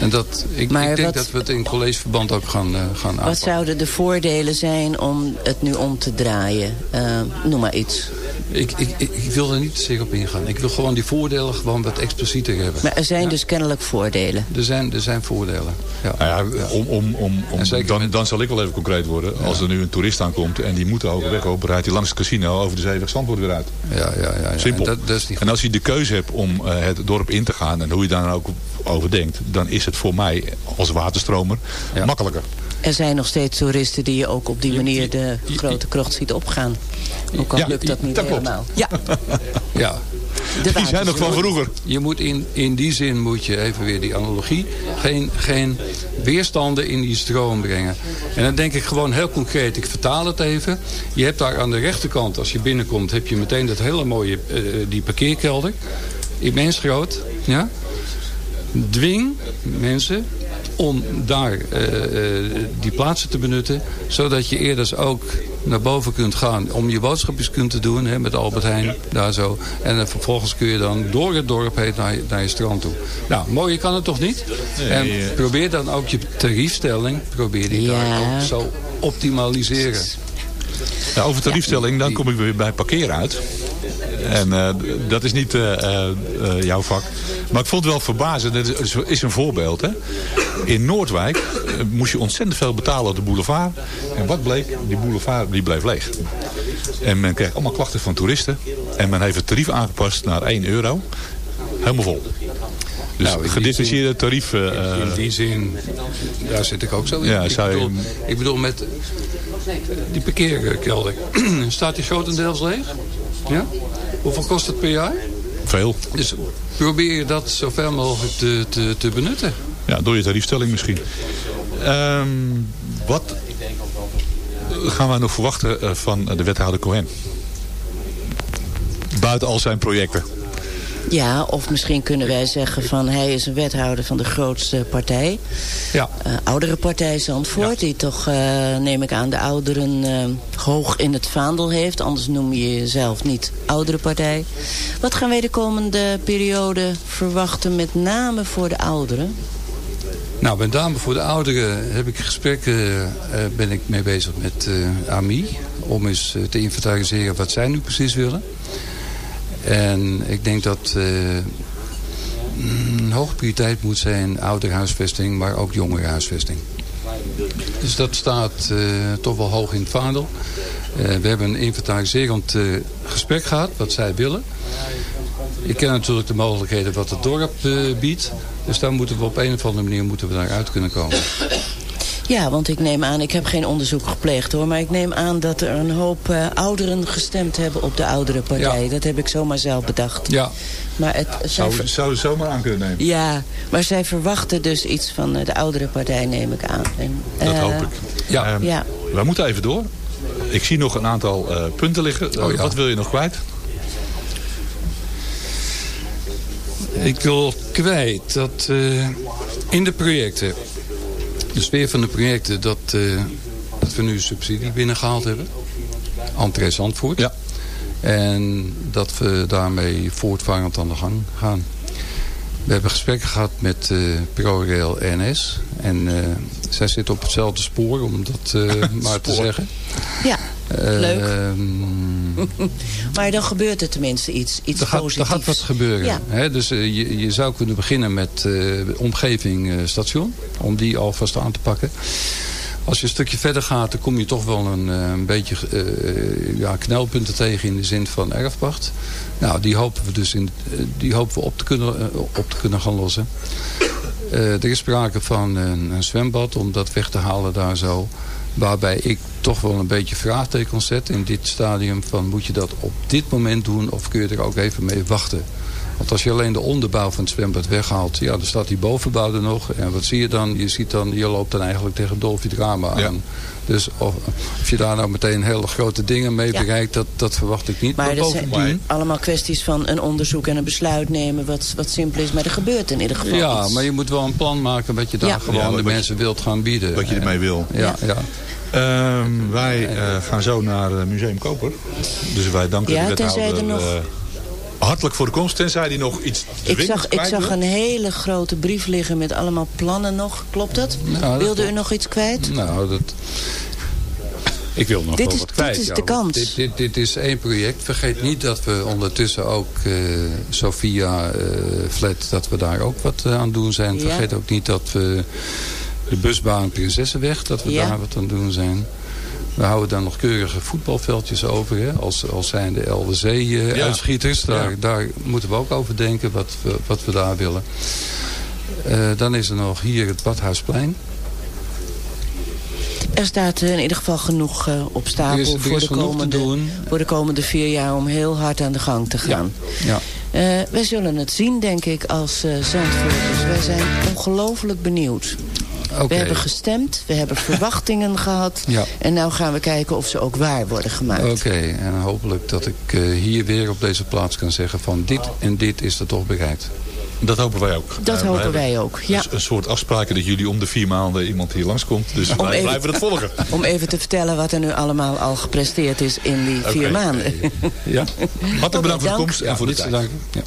En dat, ik, Maar ik denk wat- dat we het in collegeverband ook gaan, eh, gaan Wat aanpakken. zouden de voordelen zijn om het nu om te draaien? Eh, noem maar iets. Ik, ik, ik, wil er niet te zeer op ingaan. Ik wil gewoon die voordelen gewoon wat explicieter hebben. Maar er zijn dus kennelijk voordelen. Er zijn, er zijn voordelen. Ja. Nou ja, om, om, om, zeker dan, met- dan zal ik wel even concreet worden. Als er nu een toerist aankomt en die moet de hoge weg op... rijdt hij langs het casino over de zeeweg Zandvoort weer uit. Ja, ja, ja, ja. Simpel. En dat, dat is niet En als je de keuze hebt om eh, het dorp in te gaan... en hoe je daar dan ook over denkt... dan is het voor mij als waterstromer Ja. makkelijker. Er zijn nog steeds toeristen die je ook op die manier de grote krocht ziet opgaan. Ook al Ja, lukt dat niet dat helemaal. Ja, Ja, de Die zijn nog van vroeger. Je moet in, in die zin moet je even weer die analogie. Geen, geen weerstanden in die stroom brengen. En dan denk ik gewoon heel concreet. Ik vertaal het even. Je hebt daar aan de rechterkant, als je binnenkomt, heb je meteen dat hele mooie, eh, die parkeerkelder. Immens groot. Ja? Dwing mensen om daar eh, eh, die plaatsen te benutten. Zodat je eerder ook naar boven kunt gaan om je boodschapjes kunt te doen hè, met Albert Heijn, daar zo. En vervolgens kun je dan door het dorp heen naar, je- naar je strand toe. Nou, mooier kan het toch niet? en probeer dan ook je tariefstelling, probeer die daar ook zo optimaliseren. Ja, over tariefstelling, dan kom ik weer bij parkeren uit. En eh, dat is niet eh, eh, eh, jouw vak. Maar ik vond het wel verbazend. Het is, een voorbeeld. Hè? In Noordwijk eh, moest je ontzettend veel betalen op de boulevard. En wat bleek? Die boulevard die bleef leeg. En men kreeg allemaal klachten van toeristen. En men heeft het tarief aangepast naar 1 euro. Helemaal vol. Dus Nou, gedifferentieerde tarief. eh, eh, In die zin, daar zit ik ook zo in. Ja, ik, zou je- bedoel, ik bedoel met die parkeerkelder. Staat die grotendeels leeg? Ja? Hoeveel kost het per jaar? Veel. Dus probeer je dat zoveel mogelijk te, te, te benutten. Ja, door je tariefstelling misschien. Ehm, wat gaan wij nog verwachten eh, van de wethouder Cohen? Buiten al zijn projecten. Ja, of misschien kunnen wij zeggen van hij is een wethouder van de grootste partij. Ja. Eh, oudere partij Zandvoort, die toch, eh, neem ik aan, de ouderen eh, hoog in het vaandel heeft. Anders noem je jezelf niet oudere partij. Wat gaan wij de komende periode verwachten, met name voor de ouderen? Nou, met name voor de ouderen heb ik gesprekken, ben ik mee bezig met AMI. Om eens te inventariseren wat zij nu precies willen. En ik denk dat eh, een hoge prioriteit moet zijn ouderhuisvesting, maar ook jongerenhuisvesting. Dus dat staat eh, toch wel hoog in het vaandel. Eh, we hebben een inventariserend gesprek gehad, wat zij willen. Ik ken natuurlijk de mogelijkheden wat het dorp biedt. Dus daar moeten we op een of andere manier moeten we daar uit kunnen komen. Ja, want ik neem aan, ik heb geen onderzoek gepleegd hoor... maar ik neem aan dat er een hoop eh, ouderen gestemd hebben op de oudere partij. Ja. Dat heb ik zomaar zelf bedacht. Ja, Maar het, Zou, ver- zou het zomaar aan kunnen nemen. ja, maar zij verwachten dus iets van eh, de oudere partij, neem ik aan. En, Dat eh, hoop ik. Ja. Ehm, Ja. Wij moeten even door. Ik zie nog een aantal eh, punten liggen. Oh ja. Wat wil je nog kwijt? ik wil kwijt dat eh, in de projecten, de sfeer van de projecten, dat, eh, dat we nu subsidie binnengehaald hebben. Entree Zandvoort. Ja. En dat we daarmee voortvarend aan de gang gaan. We hebben gesprekken gehad met eh ProRail NS. En eh, zij zitten op hetzelfde spoor, om dat eh, maar te zeggen. Ja, leuk. Ehm, Maar dan gebeurt er tenminste iets, iets er, gaat, er positiefs. gaat wat gebeuren. Ja. Hè? Dus eh, je, je zou kunnen beginnen met de omgeving eh, station. Om die alvast aan te pakken. Als je een stukje verder gaat, dan kom je toch wel een, een beetje ja, knelpunten tegen in de zin van erfpacht. Nou, die hopen we dus in, die hopen we op, te kunnen, op te kunnen gaan lossen. Er is sprake van een, een zwembad om dat weg te halen daar zo. Waarbij ik toch wel een beetje vraagtekens zet in dit stadium van moet je dat op dit moment doen of kun je er ook even mee wachten. Want als je alleen de onderbouw van het zwembad weghaalt, ja, dan staat die bovenbouw er nog. En wat zie je dan? Je ziet dan, je loopt dan eigenlijk tegen Dolphy Drama aan. Ja. Dus of, of je daar nou meteen hele grote dingen mee Ja. bereikt, dat, dat verwacht ik niet. Maar dat zijn allemaal kwesties van een onderzoek en een besluit nemen... wat, wat simpel is, maar er gebeurt in ieder geval Ja, iets. maar je moet wel een plan maken wat je daar Ja. gewoon Ja, de je- mensen wilt gaan bieden. Wat je ermee wil. Ja, ja. Ehm, wij eh, gaan zo naar eh, Museum Koper. Dus wij danken Ja, de tenzij er wethouder nog- eh, hartelijk voor de komst. Tenzij hij nog iets Ik zag, ik zag een hele grote brief liggen met allemaal plannen nog. Klopt dat? Nou, dat Wilde u nog iets kwijt? Nou, dat... Ik wil nog Dit wel is- wat dit kwijt. is ja, de kans. Dit, dit, dit is één project. Vergeet niet dat we ondertussen ook eh Sophia eh, Flat, dat we daar ook wat eh, aan doen zijn. Ja. Vergeet ook niet dat we de busbaan Prinsessenweg, dat we daar wat aan doen zijn. We houden dan nog keurige voetbalveldjes over. Hè? Als, als zijn de LWC-uitschieters. Daar, Ja. daar moeten we ook over denken wat we, wat we daar willen. Eh, dan is er nog hier het Badhuisplein. Er staat eh, in ieder geval genoeg eh, op stapel is- voor, de komende, doen. voor de komende vier jaar om heel hard aan de gang te gaan. Ja. Eh, wij zullen het zien, denk ik, als eh Zandvoorters. Wij zijn ongelooflijk benieuwd. We hebben gestemd, we hebben verwachtingen gehad. Ja. En nu gaan we kijken of ze ook waar worden gemaakt. Oké, en hopelijk dat ik eh, hier weer op deze plaats kan zeggen van dit en dit is er toch bereikt. Dat hopen wij ook. Dat Eh, hopen wij ook, ja. Een, een soort afspraken dat jullie om de vier maanden iemand hier langskomt. Dus Om wij even- blijven het volgen. Om even te vertellen wat er nu allemaal al gepresteerd is in die vier Oké. maanden. Ja. Hartelijk bedankt voor de komst en voor danken. Ja.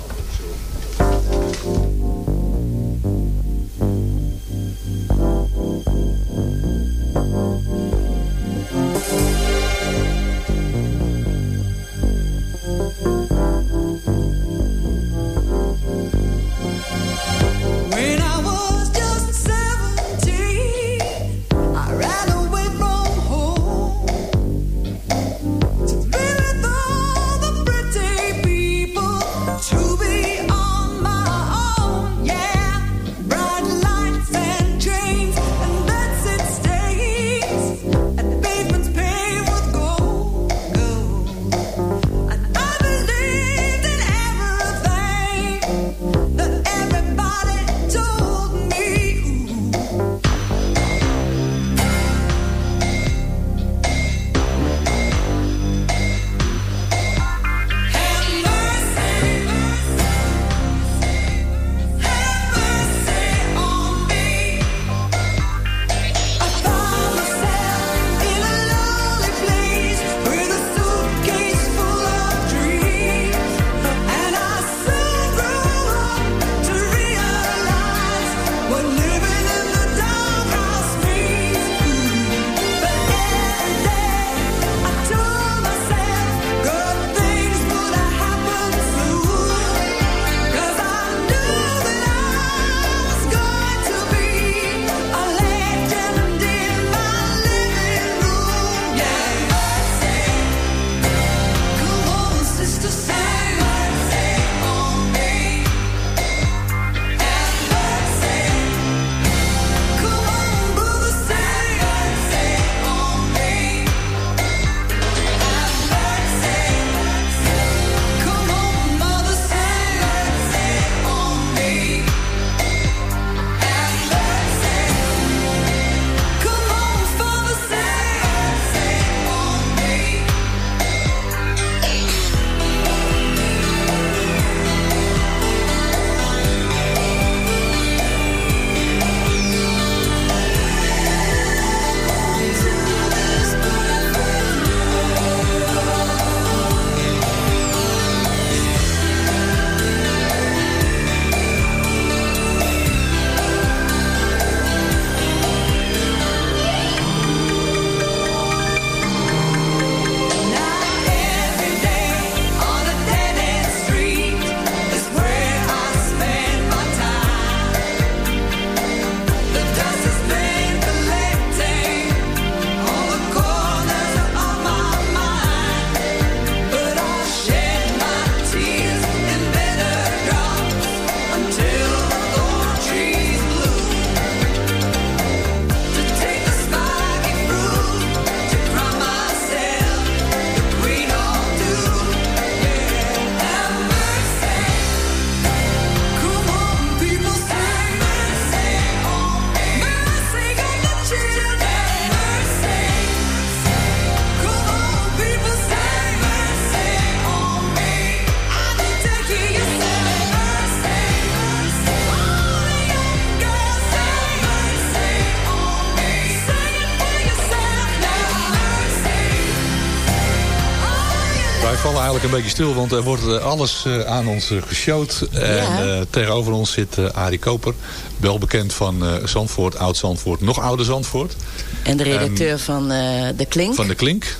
Beetje stil, want er wordt eh, alles eh, aan ons eh, geshowd. En Ja. eh, tegenover ons zit eh Arie Koper. Wel bekend van eh, Zandvoort, Oud Zandvoort, nog ouder Zandvoort. En de redacteur van eh, De Klink. Van de Klink.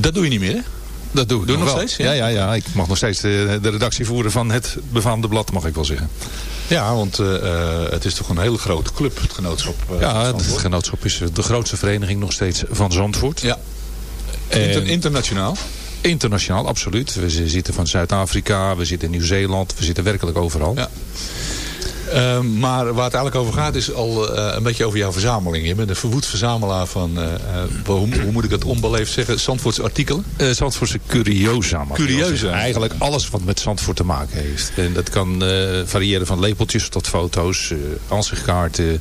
Dat doe je niet meer, hè? Dat doe ik Doe nog, steeds, Ja? ja? Ja, ja, Ik mag nog steeds de, de redactie voeren van het befaamde blad, mag ik wel zeggen. Ja, want eh, eh, het is toch een hele grote club, het genootschap. eh, ja, het Zandvoort. genootschap is de grootste vereniging nog steeds van Zandvoort. Ja. En- Inter- internationaal. Internationaal, absoluut. We zitten van Zuid-Afrika, we zitten in Nieuw-Zeeland, we zitten werkelijk overal. Ja. Eh, maar waar het eigenlijk over gaat is al eh, een beetje over jouw verzameling. Je bent een verwoed verzamelaar van, eh, eh, hoe, hoe moet ik het onbeleefd zeggen, Zandvoortse artikelen. Zandvoortse curiosa. zeggen. Eigenlijk alles wat met Zandvoort te maken heeft. En dat kan variëren van lepeltjes tot foto's, ansichtkaarten,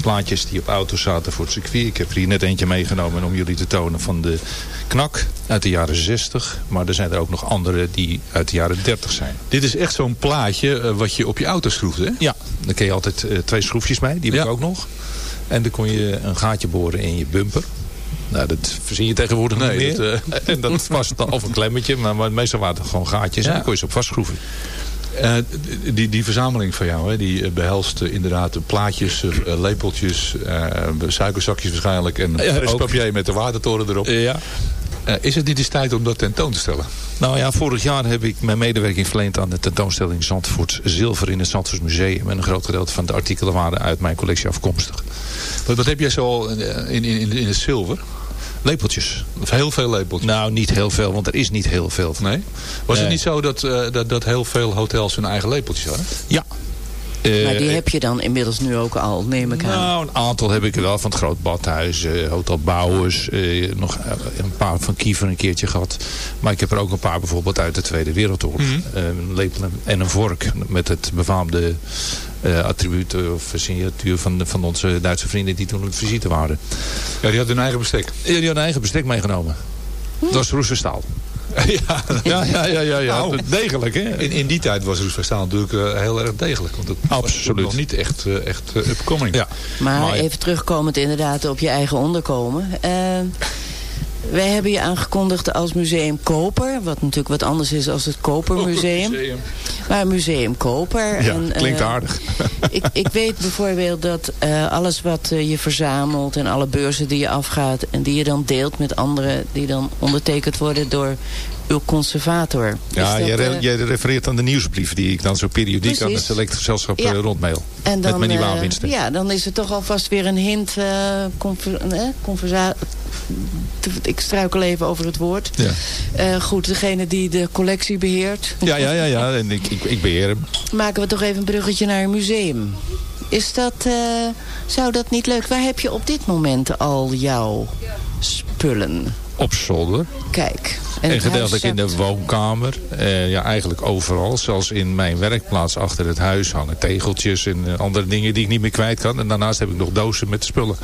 plaatjes die op auto's zaten voor het circuit. Ik heb er hier net eentje meegenomen om jullie te tonen van de knak. uit de jaren 60. Maar er zijn er ook nog andere die uit de jaren 30 zijn. Dit is echt zo'n plaatje wat je op je auto schroeft, hè? Ja, daar kun je altijd eh, twee schroefjes mee. Die heb ik ook nog. En dan kon je een gaatje boren in je bumper. Nou, dat verzin je tegenwoordig Nee, niet meer. dat, En dat was dan of een klemmetje, maar, maar meestal waren het gewoon gaatjes. En dan kon je ze op vastschroeven. Eh, die, die verzameling van jou, hè, die eh, behelst eh, inderdaad eh, plaatjes, eh, eh, lepeltjes, eh, suikerzakjes waarschijnlijk en Ja, papier met de watertoren erop. ja. Eh, is het niet eens tijd om dat tentoon te stellen? Nou ja, vorig jaar heb ik mijn medewerking verleend aan de tentoonstelling Zandvoort Zilver in het Zandvoort Museum. En een groot gedeelte van de artikelen waren uit mijn collectie afkomstig. Wat, wat heb jij zo al in, in, in, in het zilver? Lepeltjes. Of heel veel lepeltjes? Nou, niet heel veel, want er is niet heel veel. Nee? Was het Nee. niet zo dat, eh, dat, dat heel veel hotels hun eigen lepeltjes hadden? Ja. Maar die Eh, heb je dan inmiddels nu ook al, neem ik aan. Nou, een aantal heb ik er wel. Van het Groot Badhuis, eh, Hotel Bouwers. eh, nog eh, een paar van Kiever een keertje gehad. Maar ik heb er ook een paar bijvoorbeeld uit de Tweede Wereldoorlog. Mhm. Eh, een lepel en een vork met het befaamde eh attribuut eh, of signatuur van, van onze Duitse vrienden die toen op visite waren. Ja, die hadden hun eigen bestek. Ja, die hadden eigen bestek meegenomen. Dat was Roesterstaal. ja, Ja, ja, ja, ja, ja. Nou. degelijk hè. in, in die tijd was Roesverstaal natuurlijk eh, heel erg degelijk. Want het was Absoluut. nog niet echt, eh, echt eh, upcoming. Ja. Maar Maar- even terugkomend inderdaad op je eigen onderkomen. Wij hebben je aangekondigd als museum Koper. Wat natuurlijk wat anders is als het Kopermuseum. Maar Museum Koper. Ja, En, klinkt eh, aardig. ik, ik weet bijvoorbeeld dat eh, alles wat eh, je verzamelt... en alle beurzen die je afgaat... en die je dan deelt met anderen... die dan ondertekend worden door uw conservator. Ja, jij, re- jij refereert aan de nieuwsbrief die ik dan zo periodiek aan het Precies. select gezelschap Ja. eh, rondmail. En dan, met mijn nieuwe aanwinsten. ja, dan is er toch alvast weer een hint. conver, conversa- ik struikel even over het woord. Ja. Eh, goed, degene die de collectie beheert. Ja, ja, ja, ja. En ik, ik, ik beheer hem. Maken we toch even een bruggetje naar een museum. Is dat, eh, zou dat niet leuk? Waar heb je op dit moment al jouw spullen? Op zolder. Kijk. En, het gedeeltelijk in de woonkamer. Eh, ja, eigenlijk overal. Zelfs in mijn werkplaats achter het huis hangen tegeltjes en eh, andere dingen die ik niet meer kwijt kan. En daarnaast heb ik nog dozen met spullen.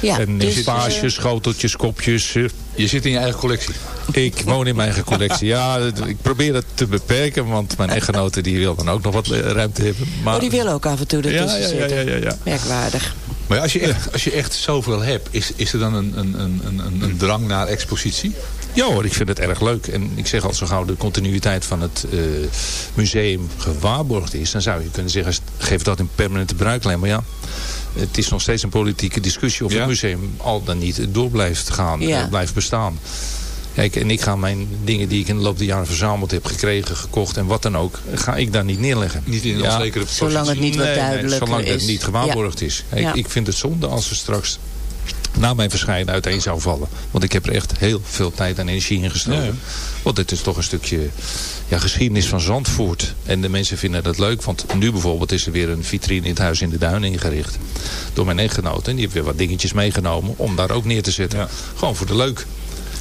Ja, en dus, spaasjes, eh, schoteltjes, kopjes. Je zit in je eigen collectie. Ik woon in mijn eigen collectie. Ja, ik probeer het te beperken. Want mijn echtgenote die wil dan ook nog wat ruimte hebben. Maar, oh, die wil ook af en toe ertussen ja, ja, zitten. ja, ja, ja. Merkwaardig. Maar als je echt, als je echt zoveel hebt, is, is er dan een, een, een, een, een drang naar expositie? Ja hoor, ik vind het erg leuk. En ik zeg al zo gauw de continuïteit van het eh, museum gewaarborgd is. Dan zou je kunnen zeggen, geef dat in permanente bruiklijn. Maar ja, het is nog steeds een politieke discussie of Ja. het museum al dan niet door blijft gaan, Ja. eh, blijft bestaan. Kijk, en ik ga mijn dingen die ik in de loop der jaren verzameld heb, gekregen, gekocht en wat dan ook, ga ik daar niet neerleggen. Niet in een Ja. onzekere Zolang het niet wat Nee, nee, zolang het niet gewaarborgd is. Kijk, Ja. Ik vind het zonde als er straks na mijn verschijnen uiteen zou vallen. Want ik heb er echt heel veel tijd en energie in gestoken. Ja. Want dit is toch een stukje ja, geschiedenis van Zandvoort. En de mensen vinden dat leuk. Want nu bijvoorbeeld is er weer een vitrine in het Huis in de Duin ingericht. Door mijn echtgenoten. En die heeft weer wat dingetjes meegenomen om daar ook neer te zetten. Ja. Gewoon voor de leuk.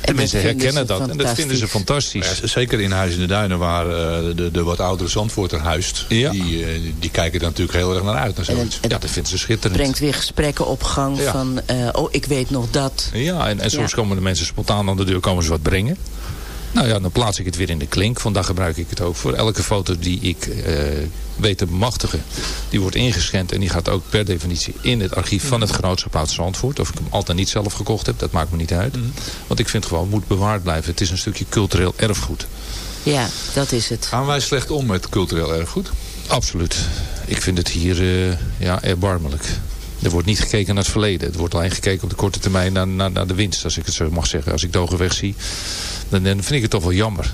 De dat mensen herkennen dat. En dat vinden ze fantastisch. Ja, zeker in Huis in de Duinen, waar eh, de, de wat oudere Zandvoorter huist. Ja. Die, eh, die kijken er natuurlijk heel erg naar uit. Naar En, zoiets. en Ja, dat vinden ze schitterend. brengt weer gesprekken op gang Ja. van... eh, oh, ik weet nog dat. Ja, en, en soms Ja. komen de mensen spontaan aan de deur, komen ze wat brengen. Nou ja, dan plaats ik het weer in de klink. Vandaag gebruik ik het ook voor. Elke foto die ik eh, weet te bemachtigen, die wordt ingescand. En die gaat ook per definitie in het archief van het genootschap uit Zandvoort. Of ik hem altijd niet zelf gekocht heb, dat maakt me niet uit. Want ik vind gewoon, het moet bewaard blijven. Het is een stukje cultureel erfgoed. Ja, dat is het. Gaan wij slecht om met cultureel erfgoed? Absoluut. Ik vind het hier eh, ja, erbarmelijk. Er wordt niet gekeken naar het verleden. Er wordt alleen gekeken op de korte termijn naar, naar, naar de winst, als ik het zo mag zeggen. Als ik Dogenweg zie, dan, dan vind ik het toch wel jammer.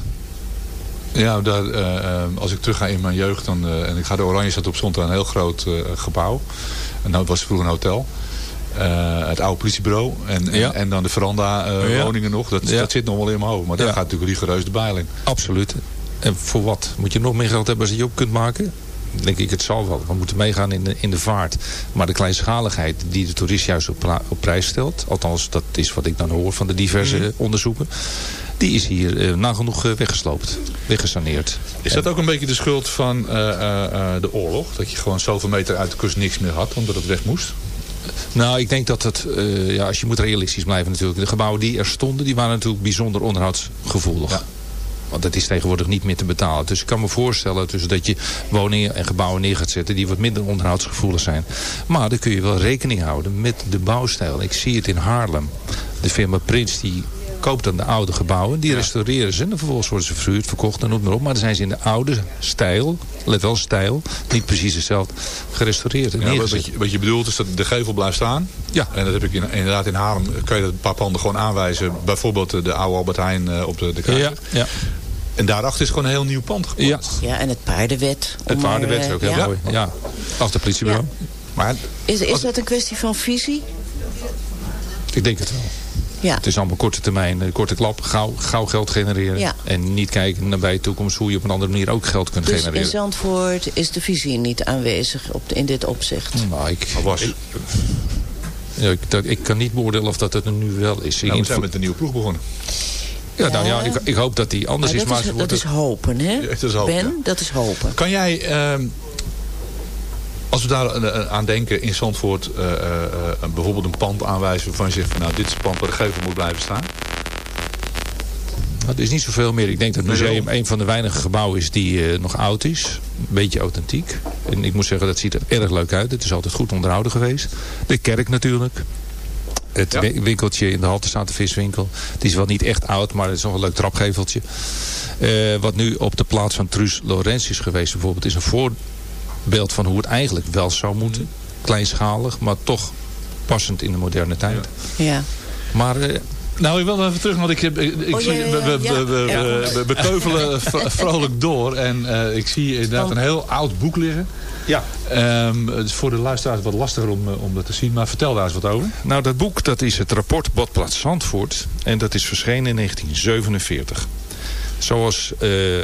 Ja, daar, eh, eh, als ik terug ga in mijn jeugd dan, eh, en ik ga de Oranje stad op, er een heel groot gebouw. En dat was vroeger een hotel. Het oude politiebureau. En, en, Ja. en dan de veranda Ja. woningen nog. Dat, Ja. dat zit nog wel in mijn hoofd. Maar daar gaat natuurlijk rigoureus de bijl in. Absoluut. En voor wat? Moet je nog meer geld hebben als je op kunt maken? Denk ik, het zal wel. We moeten meegaan in de, in de vaart. Maar de kleinschaligheid die de toerist juist op, op prijs stelt... althans, dat is wat ik dan hoor van de diverse Mhm. onderzoeken... die is hier eh, nagenoeg eh, weggesloopt. Weggesaneerd. Is dat ook een beetje de schuld van eh, de oorlog? Dat je gewoon zoveel meter uit de kust niks meer had, omdat het weg moest? Nou, ik denk dat het, ja, als je moet realistisch blijven natuurlijk. De gebouwen die er stonden, die waren natuurlijk bijzonder onderhoudsgevoelig. Want dat is tegenwoordig niet meer te betalen. Dus ik kan me voorstellen dus dat je woningen en gebouwen neer gaat zetten... die wat minder onderhoudsgevoelig zijn. Maar dan kun je wel rekening houden met de bouwstijl. Ik zie het in Haarlem. De firma Prins die koopt dan de oude gebouwen. Die restaureren ze. En vervolgens worden ze verhuurd, verkocht en noem maar op. Maar dan zijn ze in de oude stijl, let wel stijl, niet precies hetzelfde, gerestaureerd. en Ja, wat, je, wat je bedoelt is dat de gevel blijft staan. Ja. En dat heb ik in, inderdaad in Haarlem. Kan je dat een paar panden gewoon aanwijzen. Bijvoorbeeld de oude Albert Heijn eh, op de, de Kruisweg. Ja, ja. En daarachter is gewoon een heel nieuw pand geplaatst. Ja, en het paardenwet. Het paardenwet is eh, ook heel ja. mooi. Ja, achter het politiebureau. Maar Is, is dat een kwestie van visie? Ik denk het wel. Ja. Het is allemaal korte termijn, eh, korte klap, gauw, gauw geld genereren. Ja. En niet kijken naar bij de toekomst hoe je op een andere manier ook geld kunt Dus in genereren. Zandvoort is de visie niet aanwezig op, in dit opzicht. Nou, ik, was. ik, ja, ik, dat- ik kan niet beoordelen of dat het er nu wel is. nou, we zijn met een nieuwe ploeg begonnen. Ja, nou ja, ik, ik hoop dat die anders Maar is. dat, Maar is, dat wordt is hopen, hè? Ja, dat is hopen, ben, ja. dat is hopen. Kan jij, ehm, als we daar eh, aan denken in Zandvoort, eh, eh, eh, bijvoorbeeld een pand aanwijzen waarvan je zegt van nou dit is het pand waar de gevel moet blijven staan? Nou, er is niet zoveel meer. Ik denk dat het museum een van de weinige gebouwen is die eh, nog oud is. Een beetje authentiek. En ik moet zeggen, dat ziet er erg leuk uit. Het is altijd goed onderhouden geweest. De kerk natuurlijk. Het Ja. winkeltje in de halte staat de viswinkel. Het is wel niet echt oud, maar het is nog een leuk trapgeveltje. Eh, wat nu op de plaats van Truus Lorenz is geweest bijvoorbeeld... is een voorbeeld van hoe het eigenlijk wel zou moeten. Kleinschalig, maar toch passend in de moderne tijd. Ja. Maar eh, Nou, ik wil even terug, want ik, heb, ik, ik Oh, zie, ja, ja, we, we, ja. we, we, Ja. we- we keuvelen v- vrolijk door. En eh, ik zie inderdaad een heel oud boek liggen. ja, Ehm, het is voor de luisteraars wat lastiger om, eh, om dat te zien. Maar vertel daar eens wat over. Nou, dat boek dat is het rapport Badplaats Zandvoort. En dat is verschenen in 1947. Zoals eh,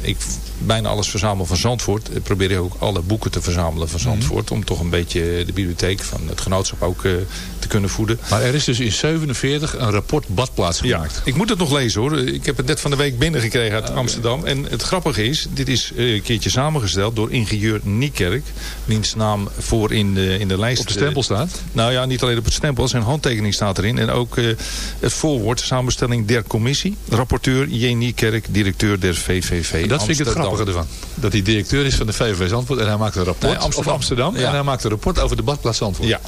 ik bijna alles verzamel van Zandvoort... eh, probeer ik ook alle boeken te verzamelen van Zandvoort... om toch een beetje de bibliotheek van het genootschap ook eh, te kunnen voeden. Maar er is dus in 47 een rapport badplaats Ja, gemaakt. ik moet het nog lezen hoor. Ik heb het net van de week binnengekregen uit Amsterdam. En het grappige is, dit is een keertje samengesteld door ingenieur Niekerk. Wiens naam voor in de, in de lijst... Op de stempel staat. Nou ja, niet alleen op het stempel. Zijn handtekening staat erin. En ook het voorwoord, samenstelling der commissie. Rapporteur J. Niekerk, directeur der VVV En dat vind ik het grappige ervan. Dat hij directeur is van de VVV Zandvoort. En hij maakt een rapport Nee, Amsterdam. over Amsterdam. Ja. En hij maakt een rapport over de badplaats Zandvoort. Ja.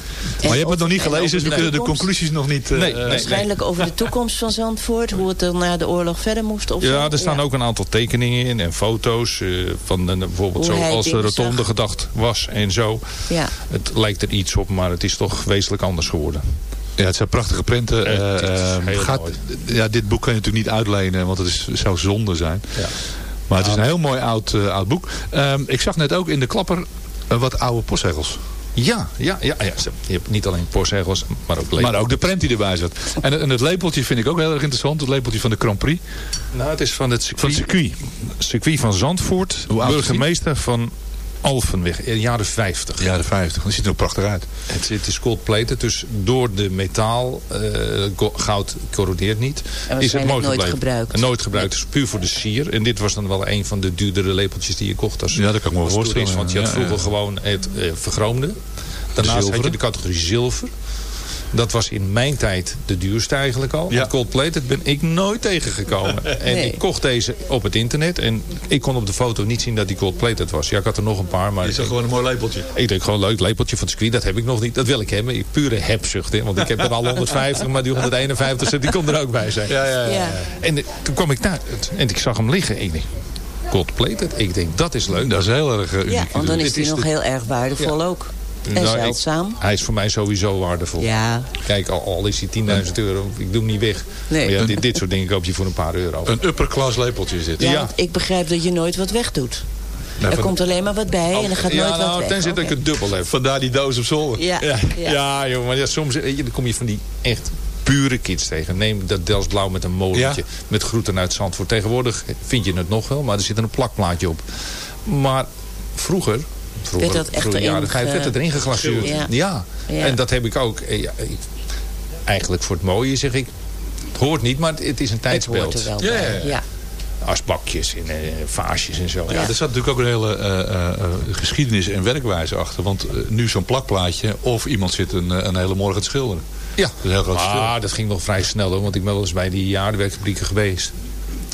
Maar je hebt het nog niet gelezen, dus we en kunnen de conclusies nog niet... eh, Nee, eh, nee. Waarschijnlijk over de toekomst van Zandvoort. Hoe het er na de oorlog verder moest of zo. Ja, er staan Ja. ook een aantal tekeningen in en foto's. eh, van eh, bijvoorbeeld Hoe zo als de rotonde zag. gedacht was en zo. Ja. Het lijkt er iets op, maar het is toch wezenlijk anders geworden. Ja, het zijn prachtige prenten. Eh, eh, heel gaat, ja, dit boek kan je natuurlijk niet uitlenen, want het is, zou zonde zijn. Ja. Maar het is een heel mooi oud, eh, oud boek. Ehm, ik zag net ook in de klapper eh, wat oude postzegels. Ja, ja, ja, ja. Je hebt niet alleen postzegels, maar ook. Maar ook de prent die erbij zat. En, en het lepeltje vind ik ook heel erg interessant. Het lepeltje van de Grand Prix. Nou, het is van het circuit, Van het circuit. circuit van Zandvoort. Burgemeester van Alphenweg, in de jaren 50. Ja, de 50. Dat ziet er ook prachtig uit. Het, het is gold plated, dus door de metaal, eh, go- goud corrodeert niet. En is het mooi nooit gebleven. gebruikt. En nooit gebruikt, dus puur voor de sier. En dit was dan wel een van de duurdere lepeltjes die je kocht als, Ja, dat kan ik me voorstellen, toerist. Want je had vroeger ja. gewoon het eh, vergroomde. Daarnaast had je de categorie zilver. Dat was in mijn tijd de duurste eigenlijk al. Ja. Gold plated ben ik nooit tegengekomen. En Nee. ik kocht deze op het internet. En ik kon op de foto niet zien dat die gold plated was. Ja, ik had er nog een paar. Maar Je zag gewoon een mooi lepeltje. ik denk gewoon leuk lepeltje van het circuit. Dat heb ik nog niet. Dat wil ik hebben. Ik pure hebzucht. Hè? Want ik heb er al 150. Maar die 151 die kon er ook bij zijn. Ja, ja, ja. Ja. En eh, toen kwam ik daar. En ik zag hem liggen. Ik denk, gold plated. Ik denk, dat is leuk. Dat is heel erg eh, uniek. Ja, want dan is Dit die is nog de- heel erg waardevol ook. En Nou, ik- zeldzaam. hij is voor mij sowieso waardevol. Ja. Kijk, al, al is hij 10.000 euro. Ik doe hem niet weg. Nee. Maar ja, dit, dit soort dingen koop je voor een paar euro. Een upper class lepeltje is dit. Ja, ik begrijp dat je nooit wat wegdoet. Nou, er van- komt alleen maar wat bij en er gaat ja, nooit wat nou, weg. tenzij dat ik het dubbel heb. Vandaar die doos op zolder. Ja, Ja, ja. ja. joh, maar ja, soms je, dan kom je van die echt pure kids tegen. Neem dat Dels Blauw met een molentje. Ja. Met groeten uit Zandvoort. Tegenwoordig vind je het nog wel, maar er zit een plakplaatje op. Maar vroeger... Vroeger, Werd dat echt vroeger jaren erin 50 werd het erin geglazuurd. Ja. Ja. Ja. en dat heb ik ook. eh, Ja, ik- eigenlijk voor het mooie zeg ik. Het hoort niet, maar het is een Het tijdsbeeld. hoort er wel Ja, bij. ja, asbakjes en eh, vaasjes en zo. Ja, er zat natuurlijk ook een hele eh, geschiedenis en werkwijze achter. Want nu zo'n plakplaatje of iemand zit een, een hele morgen te schilderen. Ja, Dat is een heel groot maar dat ging nog vrij snel hoor, want ik ben wel eens bij die jaarwerkfabrieken geweest.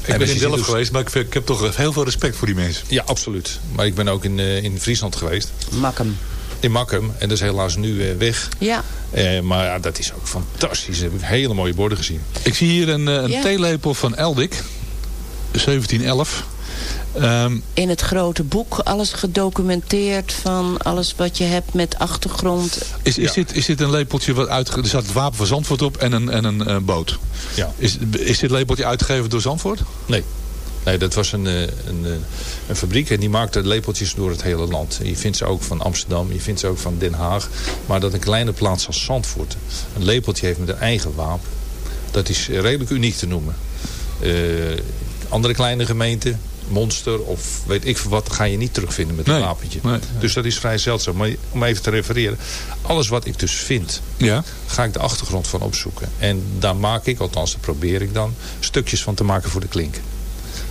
Ik ben als in Delft dus- geweest, maar ik, ik heb toch heel veel respect voor die mensen. Ja, absoluut. Maar ik ben ook in, eh, in Friesland geweest. Makkem. In Makkum. En dat is helaas nu eh, weg. Ja. Eh, maar ja, dat is ook fantastisch. Daar heb ik hele mooie borden gezien. Ik zie hier een, eh, een Ja. theelepel van Eldik. 1711. Ehm, In het grote boek alles gedocumenteerd van alles wat je hebt met achtergrond. is, is, Ja. dit, is dit een lepeltje wat uit... Er staat het wapen van Zandvoort op en een, en een eh, boot. Ja. Is, is dit lepeltje uitgegeven door Zandvoort? Nee. Nee, dat was een, eh, een, eh, een fabriek en die maakte lepeltjes door het hele land. Je vindt ze ook van Amsterdam, je vindt ze ook van Den Haag. Maar dat een kleine plaats als Zandvoort een lepeltje heeft met een eigen wapen... dat is redelijk uniek te noemen. Eh, andere kleine gemeenten, Monster of weet ik veel wat... ga je niet terugvinden met een Nee, wapentje. nee. Dus dat is vrij zeldzaam. Maar om even te refereren. Alles wat ik dus vind, Ja. ga ik de achtergrond van opzoeken. En daar maak ik, althans dat probeer ik dan... stukjes van te maken voor de klink.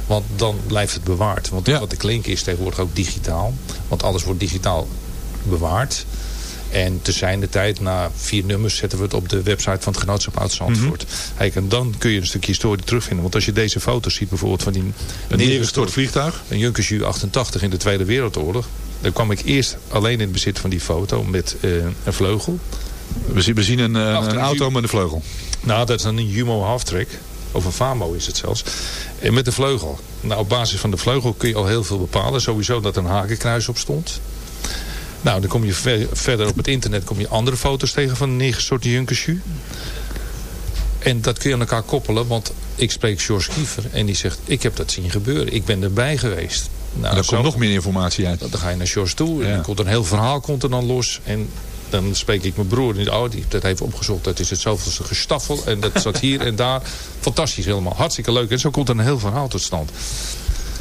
Want dan blijft het bewaard. Want Ja. wat de klink is tegenwoordig ook digitaal. Want alles wordt digitaal bewaard. En te zijn de tijd, na vier nummers, zetten we het op de website van het genootschap Oud-Zandvoort. Mhm. Kijk, en dan kun je een stukje historie terugvinden. Want als je deze foto's ziet, bijvoorbeeld van die Een neergestort vliegtuig. een Junkers Ju-88 in de Tweede Wereldoorlog. Dan kwam ik eerst alleen in het bezit van die foto met eh, een vleugel. We zien, we zien een, eh, een auto met een vleugel. Nou, dat is dan een Jumo halftrack. Of een Famo is het zelfs. En met de vleugel. Nou, op basis van de vleugel kun je al heel veel bepalen. Sowieso dat er een hakenkruis op stond. Nou, dan kom je ver- verder op het internet kom je andere foto's tegen van een neergestorte Junkersju. En dat kun je aan elkaar koppelen, want ik spreek George Kiefer en die zegt, ik heb dat zien gebeuren. Ik ben erbij geweest. Nou, en daar komt nog meer informatie uit. dan ga je naar George toe. En Ja. dan komt een heel verhaal komt er dan los. En dan spreek ik mijn broer. Die, oh, die heeft dat even opgezocht. Dat is het zoveelste gestaffel. En dat zat hier en daar. Fantastisch helemaal. Hartstikke leuk. En zo komt er een heel verhaal tot stand.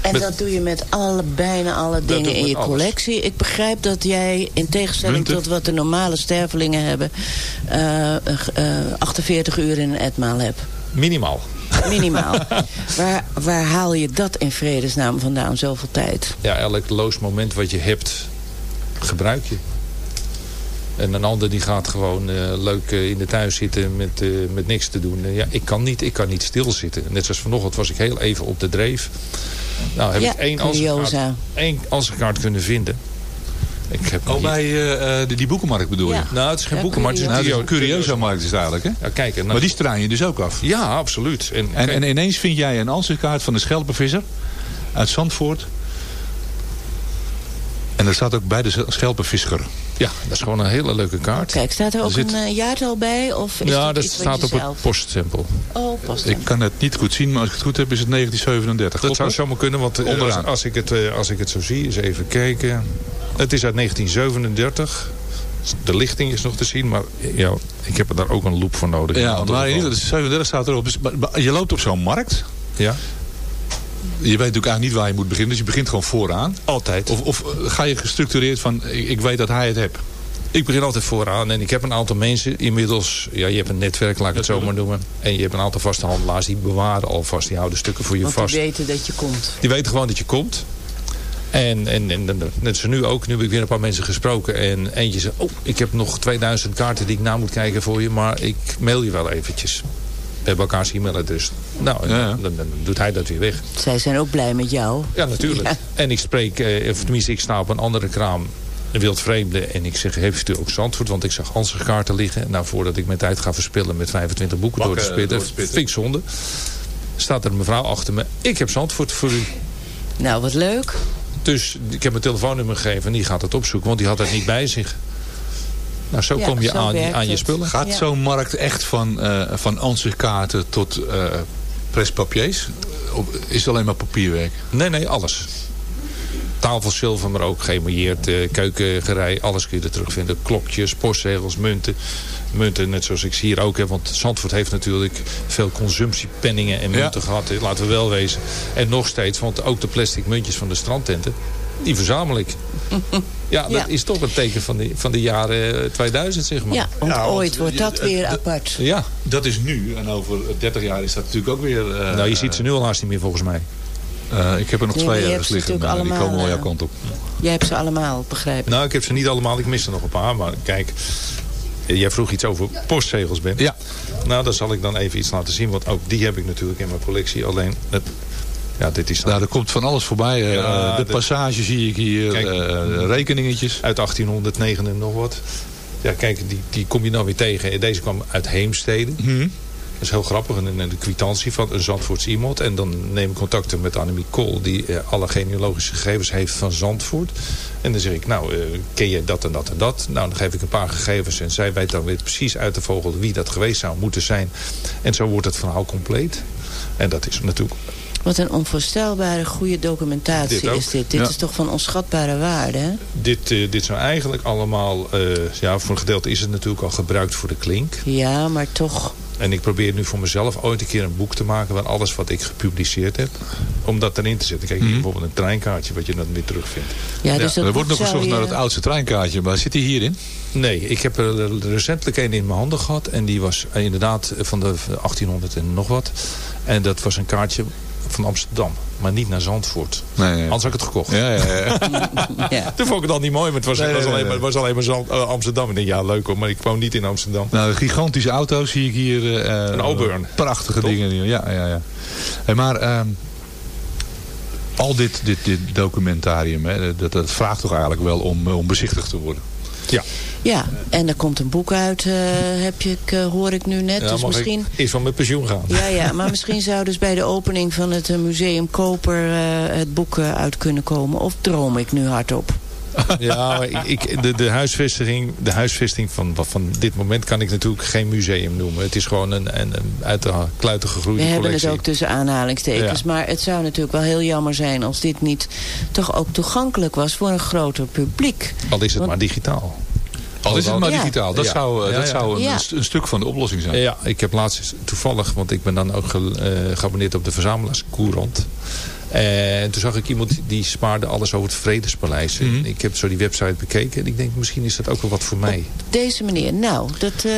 En Met- dat doe je met alle, bijna alle dingen in je alles. collectie. Ik begrijp dat jij, in tegenstelling Munten. tot wat de normale stervelingen hebben... eh, eh, eh, 48 uur in een etmaal hebt. Minimaal. Minimaal. waar, waar haal je dat in vredesnaam vandaan, zoveel tijd? Ja, elk loos moment wat je hebt, gebruik je. En een ander die gaat gewoon eh, leuk in de tuin zitten met, met niks te doen. Ja, ik kan niet, ik kan niet stilzitten. Net zoals vanochtend was ik heel even op de dreef. Nou, heb Ja, ik één curiosa. ansichtkaart, één ansichtkaart kunnen vinden. Ik heb Oh, bij eh, eh, die, die boekenmarkt bedoel je? Ja. Nou, het is geen Ja, boeken, maar het is een Nou, is curio- een curiosa-markt is het eigenlijk, hè? Ja, kijk, en dan- Maar die straan je dus ook af. Ja, absoluut. En, En, ineens vind jij een ansichtkaart van een schelpenvisser uit Zandvoort. En er staat ook bij de schelpenvisser. Ja, dat is gewoon een hele leuke kaart. Kijk, staat er ook zit- een eh, jaartal bij? Of is ja, dat staat op het poststempel. Oh, past Ik kan het niet goed zien, maar als ik het goed heb is het 1937. Dat Klopt zou zomaar kunnen, want eh, als, Onderaan. als, ik het, eh, als ik het zo zie, eens even kijken. Het is uit 1937. De lichting is nog te zien, maar ja, ik heb er daar ook een loop voor nodig. Ja, maar in geval. ieder geval, 37 staat erop. Dus, je loopt op zo'n markt. Ja, Je weet natuurlijk eigenlijk niet waar je moet beginnen. Dus je begint gewoon vooraan. altijd. Of, of eh, ga je gestructureerd van, ik, ik weet dat hij het heeft. Ik begin altijd vooraan en ik heb een aantal mensen inmiddels. Ja, je hebt een netwerk, laat ik het zo maar noemen. En je hebt een aantal vaste handelaars die bewaren alvast. Die houden stukken voor je Want vast. die weten dat je komt. Die weten gewoon dat je komt. En, en, en net zoals nu ook, nu heb ik weer een paar mensen gesproken. En eentje zei, oh, ik heb nog 2000 kaarten die ik na moet kijken voor je. Maar ik mail je wel eventjes. We hebben elkaars e-mailadres. Nou, en Ja, ja. Dan, dan, dan doet hij dat weer weg. Zij zijn ook blij met jou. Ja, natuurlijk. Ja. En ik spreek, eh, of tenminste ik sta op een andere kraam. Een wild vreemde. En ik zeg, heeft u ook Zandvoort? Want ik zag kaarten liggen. Nou, voordat ik mijn tijd ga verspillen met 25 boeken door te Bakken, spitten. door te spitten. Vind ik zonde. Staat er een mevrouw achter me. Ik heb Zandvoort voor u. Nou, wat leuk. Dus ik heb mijn telefoonnummer gegeven en die gaat het opzoeken, want die had het niet bij zich. Nou, zo Ja, kom je zo aan, aan je spullen. Gaat Ja. zo'n markt echt van, eh van ansichtkaarten tot eh prespapiers? Of is het alleen maar papierwerk? Nee, nee, alles. Tafelzilver, maar ook geëmailleerd, eh, keukengerei, alles kun je er terugvinden. Klokjes, postzegels, munten. Munten, net zoals ik zie hier ook heb. Want Zandvoort heeft natuurlijk veel consumptiepenningen en Ja. munten gehad. eh, Laten we wel wezen. En nog steeds, want ook de plastic muntjes van de strandtenten, die verzamel ik. Ja, dat Ja. is toch een teken van de, van de jaren eh, 2000, zeg maar. Ja, want Ja, want ooit wordt dat weer apart. Ja, Dat is nu. En over 30 jaar is dat natuurlijk ook weer... eh, nou je ziet ze nu al haast niet meer volgens mij. Eh, ik heb er nog Nee, twee ergens liggen. maar die komen wel jouw eh, kant op. Jij hebt ze allemaal, begrijp ik. Nou, ik heb ze niet allemaal. Ik mis er nog een paar. Maar kijk, jij vroeg iets over postzegels, Ben. Ja. Nou, dan zal ik dan even iets laten zien. Want ook die heb ik natuurlijk in mijn collectie. Alleen, het, ja, dit is... Nou, er komt van alles voorbij. eh, Ja, de de- passage zie ik hier. Kijk. eh, rekeningetjes. Uit 1809 en nog wat. Ja, kijk, die, die kom je nou weer tegen. Deze kwam uit Heemstede. Mhm. Dat is heel grappig. En de kwitantie van een Zandvoorts iemand. En dan neem ik contacten met Annemie Kool. Die eh, alle genealogische gegevens heeft van Zandvoort. En dan zeg ik, nou, eh, ken je dat en dat en dat? Nou, dan geef ik een paar gegevens. En zij weet dan weer precies uit de vogel wie dat geweest zou moeten zijn. En zo wordt het verhaal compleet. En dat is natuurlijk... Wat een onvoorstelbare goede documentatie Dit is dit. Dit Ja. is toch van onschatbare waarde, hè? Dit, eh, dit zou eigenlijk allemaal... eh, ja, voor een gedeelte is het natuurlijk al gebruikt voor de klink. Ja, maar toch... En ik probeer nu voor mezelf ooit een keer een boek te maken... van alles wat ik gepubliceerd heb. Om dat erin te zetten. Kijk, hier bijvoorbeeld een treinkaartje... wat je dan weer terugvindt. Ja, dus dat er wordt nog gezocht je- naar het oudste treinkaartje. Maar zit die hierin? Nee, ik heb er recentelijk een in mijn handen gehad. En die was inderdaad van de 1800 en nog wat. En dat was een kaartje van Amsterdam. Maar niet naar Zandvoort. Nee, nee. Anders had ik het gekocht. Ja, ja, ja. Ja. Toen vond ik het al niet mooi. Maar het was, Nee, het was nee, alleen, maar, was alleen maar Zand- eh, Amsterdam. Ik denk, ja leuk hoor. Maar ik woon niet in Amsterdam. Nou, gigantische auto's zie ik hier. eh, Een Auburn. Prachtige dingen. Ja, ja, ja. Hey, maar ehm, al dit, dit, dit documentarium, hè, dat, dat vraagt toch eigenlijk wel om, eh, om bezichtigd te worden. Ja. Ja, en er komt een boek uit, eh, heb je, ik, eh, hoor ik nu net. ja dus misschien... ik eerst van mijn pensioen gaan. Ja, ja, maar misschien zou dus bij de opening van het eh, Museum Koper het boek uit kunnen komen. Of droom ik nu hardop? Ja, maar ik, ik- de, de huisvesting, de huisvesting van, van dit moment kan ik natuurlijk geen museum noemen. Het is gewoon een, een, een uit de kluiten We gegroeide hebben collectie. het ook tussen aanhalingstekens. Ja. Maar het zou natuurlijk wel heel jammer zijn als dit niet toch ook toegankelijk was voor een groter publiek. Al is het Want- maar digitaal. Al is het maar digitaal. Dat Ja. zou, eh, Ja, dat ja. zou een, een stuk van de oplossing zijn. Ja, ik heb laatst toevallig, want ik ben dan ook ge, eh, geabonneerd op de verzamelaars En toen zag ik iemand die spaarde alles over het Vredespaleis. Mhm. Ik heb zo die website bekeken en ik denk misschien is dat ook wel wat voor mij. Deze meneer, nou, dat, eh,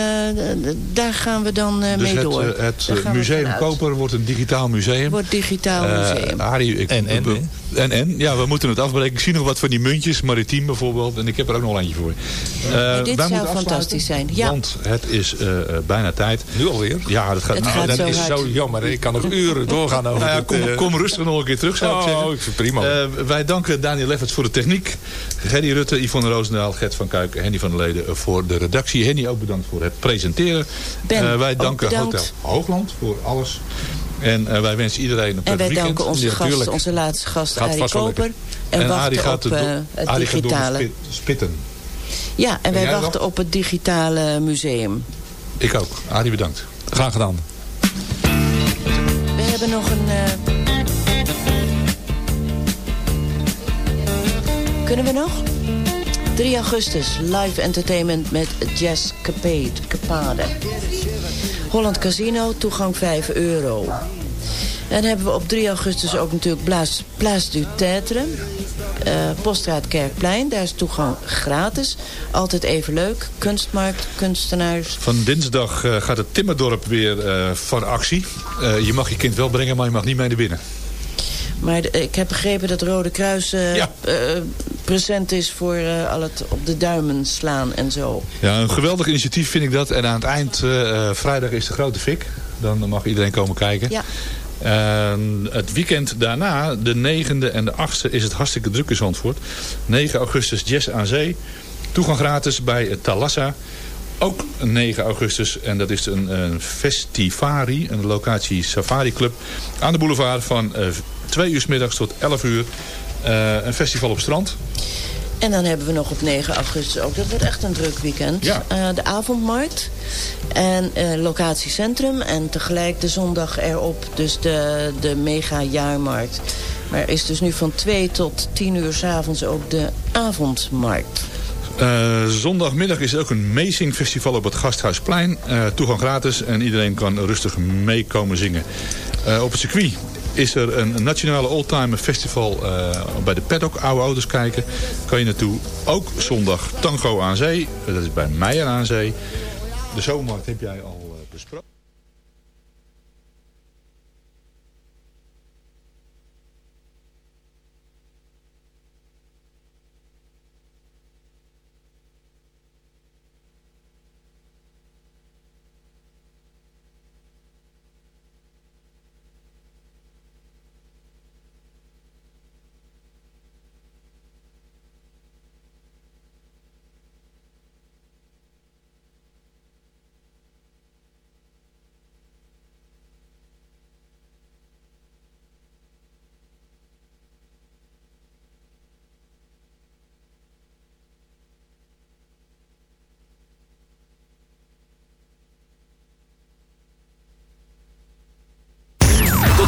daar gaan we dan eh, Dus mee het, door. eh, het eh, museum. Koper wordt een digitaal museum. Wordt digitaal Eh, museum. Arie, ik, En, en, we- en, en, ja, we moeten het afbreken. Ik zie nog wat van die muntjes, maritiem bijvoorbeeld. En ik heb er ook nog eentje voor. Eh, dit zou fantastisch zijn, ja. Want het is eh, eh, bijna tijd. Nu alweer? Ja, dat gaat, Het nou, gaat dan zo is- hard. Zo jammer, hè? ik kan nog uren doorgaan over Nou ja, dit, kom, eh, kom rustig nog een keer terug, zou ik Oh, zeggen. ik vind het prima. Eh, wij danken Daniel Lefferts voor de techniek. Gerry Rutte, Yvonne Roosendaal, Gert van Kuiken, Henny van der Leden voor de redactie. Henny ook bedankt voor het presenteren. Ben, Eh, wij danken bedankt. Hotel Hoogland voor alles. En eh, wij wensen iedereen een En prettig wij weekend. danken onze Ja, gast, onze laatste gast, Gaat Arie Koper. En, En Arie gaat op het eh, Arie digitale. spit- spitten. Ja, en wij wachten nog? op het digitale museum. Ik ook. Arie, bedankt. Graag gedaan. We hebben nog een... eh, Kunnen we nog? 3 augustus, live entertainment met Jazz Capade. Holland Casino, toegang 5 euro. En hebben we op 3 augustus ook natuurlijk Place, du Teatre. eh Poststraat Kerkplein, daar is toegang gratis. Altijd even leuk. Kunstmarkt, kunstenaars. Van dinsdag eh, gaat het Timmerdorp weer eh, van actie. Je mag je kind wel brengen, maar je mag niet mee naar binnen. Maar ik heb begrepen dat Rode Kruis eh, Ja. eh, present is voor eh, al het op de duimen slaan en zo. Ja, een geweldig initiatief vind ik dat. En aan het eind, vrijdag is de grote fik. Dan mag iedereen komen kijken. Ja. Het weekend daarna, de 9e en de 8e, is het hartstikke druk in Zandvoort. 9 augustus Jazz aan Zee. Toegang gratis bij Talassa. Ook 9 augustus, en dat is een, een festivari, een locatie safari club. Aan de boulevard van 2 uur 's middags tot 11 uur. Eh, een festival op strand. En dan hebben we nog op 9 augustus ook, dat wordt echt een druk weekend. Ja. Eh, de avondmarkt en eh, locatiecentrum. En tegelijk de zondag erop dus de, de mega jaarmarkt. Maar er is dus nu van 2 tot 10 uur s'avonds ook de avondmarkt. Zondagmiddag is er ook een Amazing Festival op het Gasthuisplein. Toegang gratis en iedereen kan rustig meekomen zingen. Op het circuit is er een nationale oldtimer festival eh, bij de paddock. Oude auto's kijken. Kan je naartoe. Ook zondag Tango aan Zee. Dat is bij Meijer aan Zee. De zomermarkt heb jij al eh, besproken.